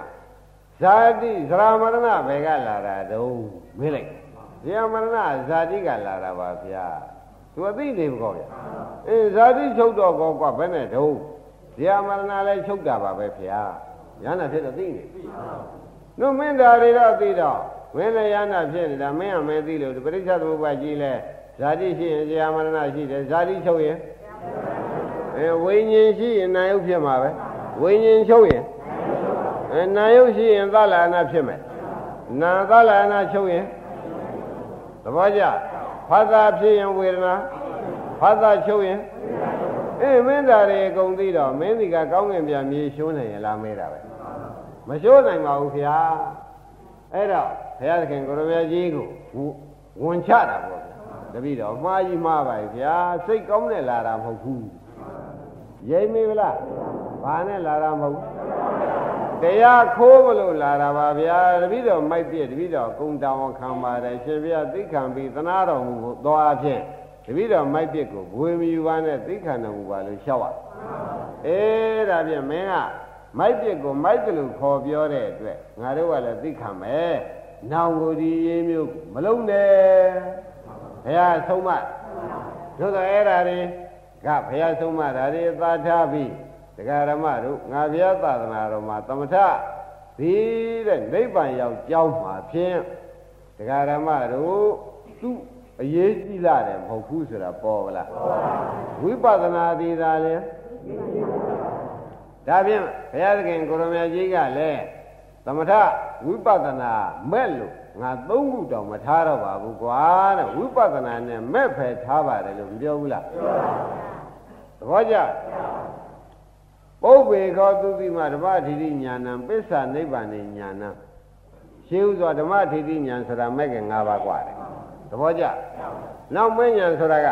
ဇာတိဇရာမရဏဘယ်ကလာတာတုံးမဲလိုက်ဇရာမရဏဇာတိကလာတာပါဗျာသူအသိနေမကောဗျာအေးဇာတိချုပ်တော့ကောကွာဘယ်နဲ့တုံးဇရာမရဏလည်းချုပ်တာပါပဲဗျာရဟနာဖြစ်တော့သိနေနုမင်းသားတွေတော့သိတော့မင်းလည်းရဟနာဖြစ်နေတာမင်းကမဲသိလို့ပရိစ္ဆေသမုပ္ပါကြီးလဲ ဇာတိရှိရင်ဇရာမရဏရှိတယ်ဇာတိချုပ်ရင်အဲဝိညာဉ်ရှိရင်နာယုတ်ဖြစ်မှာပဲဝိညာဉ်ချုပ်ရင်အဲနာယုတ်ရှိရင်သလနာဖြစ်မယ်နာသလနာချုပ်ရင်သဘောကျဖသဖြစ်ရင်ဝေဒနာဖသချုပ်ရင်အေးမင်းသားတွေအကုန်သိတော့မင်းဒီကကောင်းငင်ပြန်မြေရှိုးနိုင်ရလားမဲတာပဲမရှိုးနိုင်ပါဘူးခင်ဗျာအဲ့တော့ဘုရားသခင်ကိုရမကြီးကိုဝန်ချတာပေါ့ဗျာ တပည့်တော်မှားကြီးမှားပါဗျာစိတ်ကောင်းနဲ့လာတာမဟုတ်ဘူးရိမ့်မေးဗလားဘာနဲ့လာတာမဟုတ်တရားခိုးမလို့လာတာပါဗျာတပည့်တော်မိုက်ပြည့်တပည့်တော်ကုံတောင်းခံပါတယ်ရှင်ဗျာသိခံပြီးသနာတော်မူကိုသွားဖြင့်တပည့်တော်မိုက်ပြစ်ကိုဘွေမယူပါနဲ့သိခံတော်မူပါလို့လျှောက်ရအေးဒါဖြင့်မင်းကမိုက်ပြစ်ကိုမိုက်ကလူခေါ်ပြောတဲ့အတွက်ငါတို့ကလည်းသိခံမယ်နောင်ကိုဒီရေးမျိုးမလုံးနဲ့ ဘုရားဆုံးမတို့တော့အဲ့ဒါတွေကဘုရားဆုံးမဒါတွေသာထားပြီးတရားဓမ္မတို့ငါဘုရားသာသနာတော်မှာသမထဒီတဲ့နိဗ္ဗာန်ရောက်ကြောင်းမှာဖြင့်တရားဓမ္မတို့သူ့အရေးကြီးလာတယ်မဟုတ်ဘူးဆိုတာပေါ်ဗလားဝိပဿနာသေးတာလေဒါဖြင့်ဘုရားသခင်ကိုရမကြီးကလည်းသမထဝိပဿနာမဲ့လို့ ငါသုံးခုတောင်မထားတော့ပါဘူးကွာတဲ့ဝိပဿနာနဲ့မဲ့ဖယ်ထားပါတယ်လို့မပြောဘူးလားသဘောကျပုဗ္ဗေခောသူတိမဓမ္မထိတိညာဏံပစ္ဆာနိဗ္ဗာန်ညာဏံရှင်းဥစွာဓမ္မထိတိညာဆိုတာမဲ့က၅ပါးกว่าတယ်သဘောကျနောက်မဉ္ဇဉ်ဆိုတာက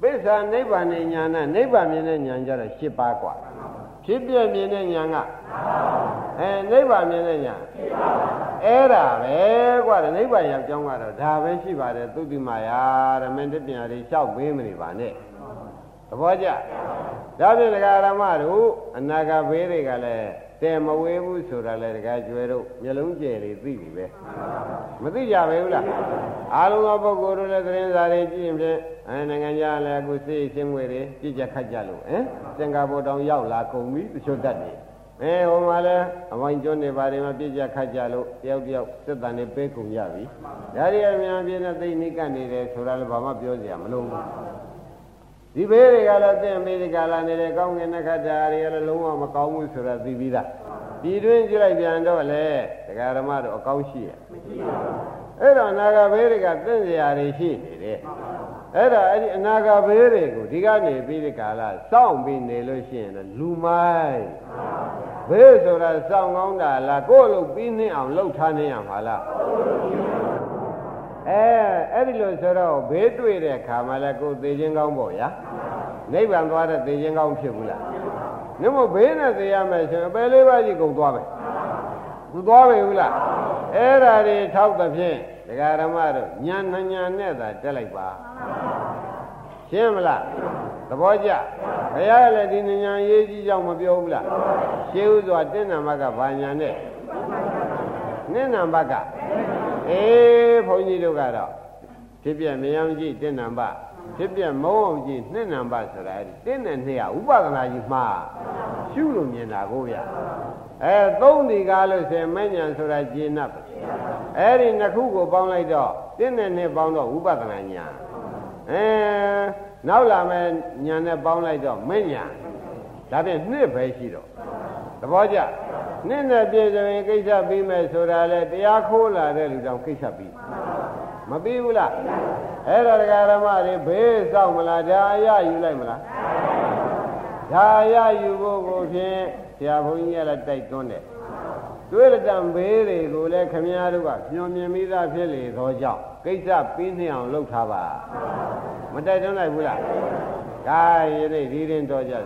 ပိဿာနိဗ္ဗာန်ဉာဏ်နဲ့နိဗ္ဗာန်မြင်တဲ့ဉာဏ်ကြတော့၈ပါးกว่าဖြစ်ပြမြင်တဲ့ဉာဏ်က အဲနိဗ္ဗာန်မြင်တဲ့ညာအဲ့ဒါပဲကွာနိဗ္ဗာန်ရောက်ကြောင်းကတော့ဒါပဲရှိပါတယ်သုတိမာယာဓမ္မတပညာတွေလျှောက်ပေးမနေပါနဲ့သဘောကျဒါဖြင့်ဒကာရမတို့အနာဂဘေးတွေကလည်းတဲမဝေးဘူးဆိုတာလေဒကာကျွဲတို့မျိုးလုံးကျယ်တွေသိပြီပဲမသိကြပဲဘူးလားအားလုံးသောပုဂ္ဂိုလ်တို့လည်းသတင်းစာတွေကြည့်ရင်ဖြင့်အဲနိုင်ငံခြားလည်းအခုစိတ်ရှင်းွယ်တွေကြည့်ကြခတ်ကြလို့ဟင်စင်ကာပူတောင်ရောက်လာကုန်ပြီသူချွတ်တတ်တယ် အဲဟိုမှာလည်းအဝိုင်းကျွန်းတွေဘာတွေမှာပြည့်ကြခတ်ကြလို့တယောက်တယောက်စစ်တန်တွေပေးကုန်ကြပြီဒါတွေအများကြီးနဲ့သိနေကနေတယ်ဆိုတာလည်းဘာမှပြောစရာမလိုဘူးဒီဘေးတွေကလည်းသင်မေဒီကလာနေတဲ့ကောင်းကင်နက္ခတ္တတွေကလည်းလုံးဝမကောင်းဘူးဆိုတာသိပြီးသားဒီတွင်းကြည့်လိုက်ပြန်တော့လေဒကာဓမ္မတို့အကောင်းရှိရဲ့မရှိပါဘူးအဲ့တော့အနာဂဘေးတွေကသင်စရာတွေရှိနေတယ် အဲ့ဒါအဲ့ဒီအနာဂဘေးတွေကိုဒီကနေပြီးဒီကာလစောင့်ပြီးနေလို့ရှိရင်လူမိုင်းဘေးဆိုတာစောင့်ကောင်းတာလားကိုယ့်လို့ပြီးနှင်းအောင်လှုပ်ထားနေရမှာလားအဲအဲ့ဒီလိုဆိုတော့ဘေးတွေ့တဲ့ခါမှလည်းကိုယ်သိချင်းကောင်းပေါ့ဗျာနိဗ္ဗာန်သွားတဲ့သိချင်းကောင်းဖြစ်ဘူးလားမြမို့ဘေးနဲ့သိရမယ်ဆိုရင်အပယ်လေးပါးကြီးကုန်သွားမယ်သူသွားပြီဘူးလားအဲ့ဒါတွေထောက်သဖြင့် ဒကာရမတို့ညာနှညာနဲ့သာတက်လိုက်ပါရှင်းမလားသဘောကျဘုရားလည်းဒီညာရေးကြီးကြောင့်မပြောဘူးလားရှင်းဥစွာတင်းနာမကဘာညာနဲ့နင့်နံပါတ်ကအေးဘုန်းကြီးတို့ကတော့ဖြစ်ပြမြင်ကြည့်တင်းနံပါတ် ဖြစ်ပြမုံအောင်ကြည့်နှစ်နံပါတ်ဆိုတာအဲ့ဒီတင်းနဲ့နှစ်ကဥပဒနာကြီးမှားရှုလို့မြင်တာကိုဗျအဲသုံးဒီကားလို့ဆိုရင်မဉ္ဇဉ်ဆိုတာဂျင်းတ်အဲ့ဒီနှစ်ခုကိုပေါင်းလိုက်တော့တင်းနဲ့နှစ်ပေါင်းတော့ဥပဒနာညာအဲနောက်လာမဲ့ညာနဲ့ပေါင်းလိုက်တော့မဉ္ဇဉ်ဒါဖြင့်နှစ်ပဲရှိတော့သဘောကျနှစ်နဲ့ပြည့်စုံရင်ကိစ္စပြီးမယ်ဆိုတာလေတရားခိုးလာတဲ့လူတောင်ကိစ္စပြီး မပြီးဘူးလားအဲ့တော့ဒကာရမတွေဘေးစောက်မလားဒါအရယူလိုက်မလားဒါအရယူဖို့ကိုဖြင့်ဆရာဘုန်းကြီးကလည်းတိုက်တွန်းတယ်တွေ့တဲ့တံဘေးတွေကိုလည်းခမည်းတော်ကညွန်မြင်မိသားဖြစ်လေသောကြောင့်ကိစ္စပြီးနေအောင်လုပ်ထားပါမတိုက်တွန်းလိုက်ဘူးလားဒါရည်ဒီရင်တော်ကြတယ်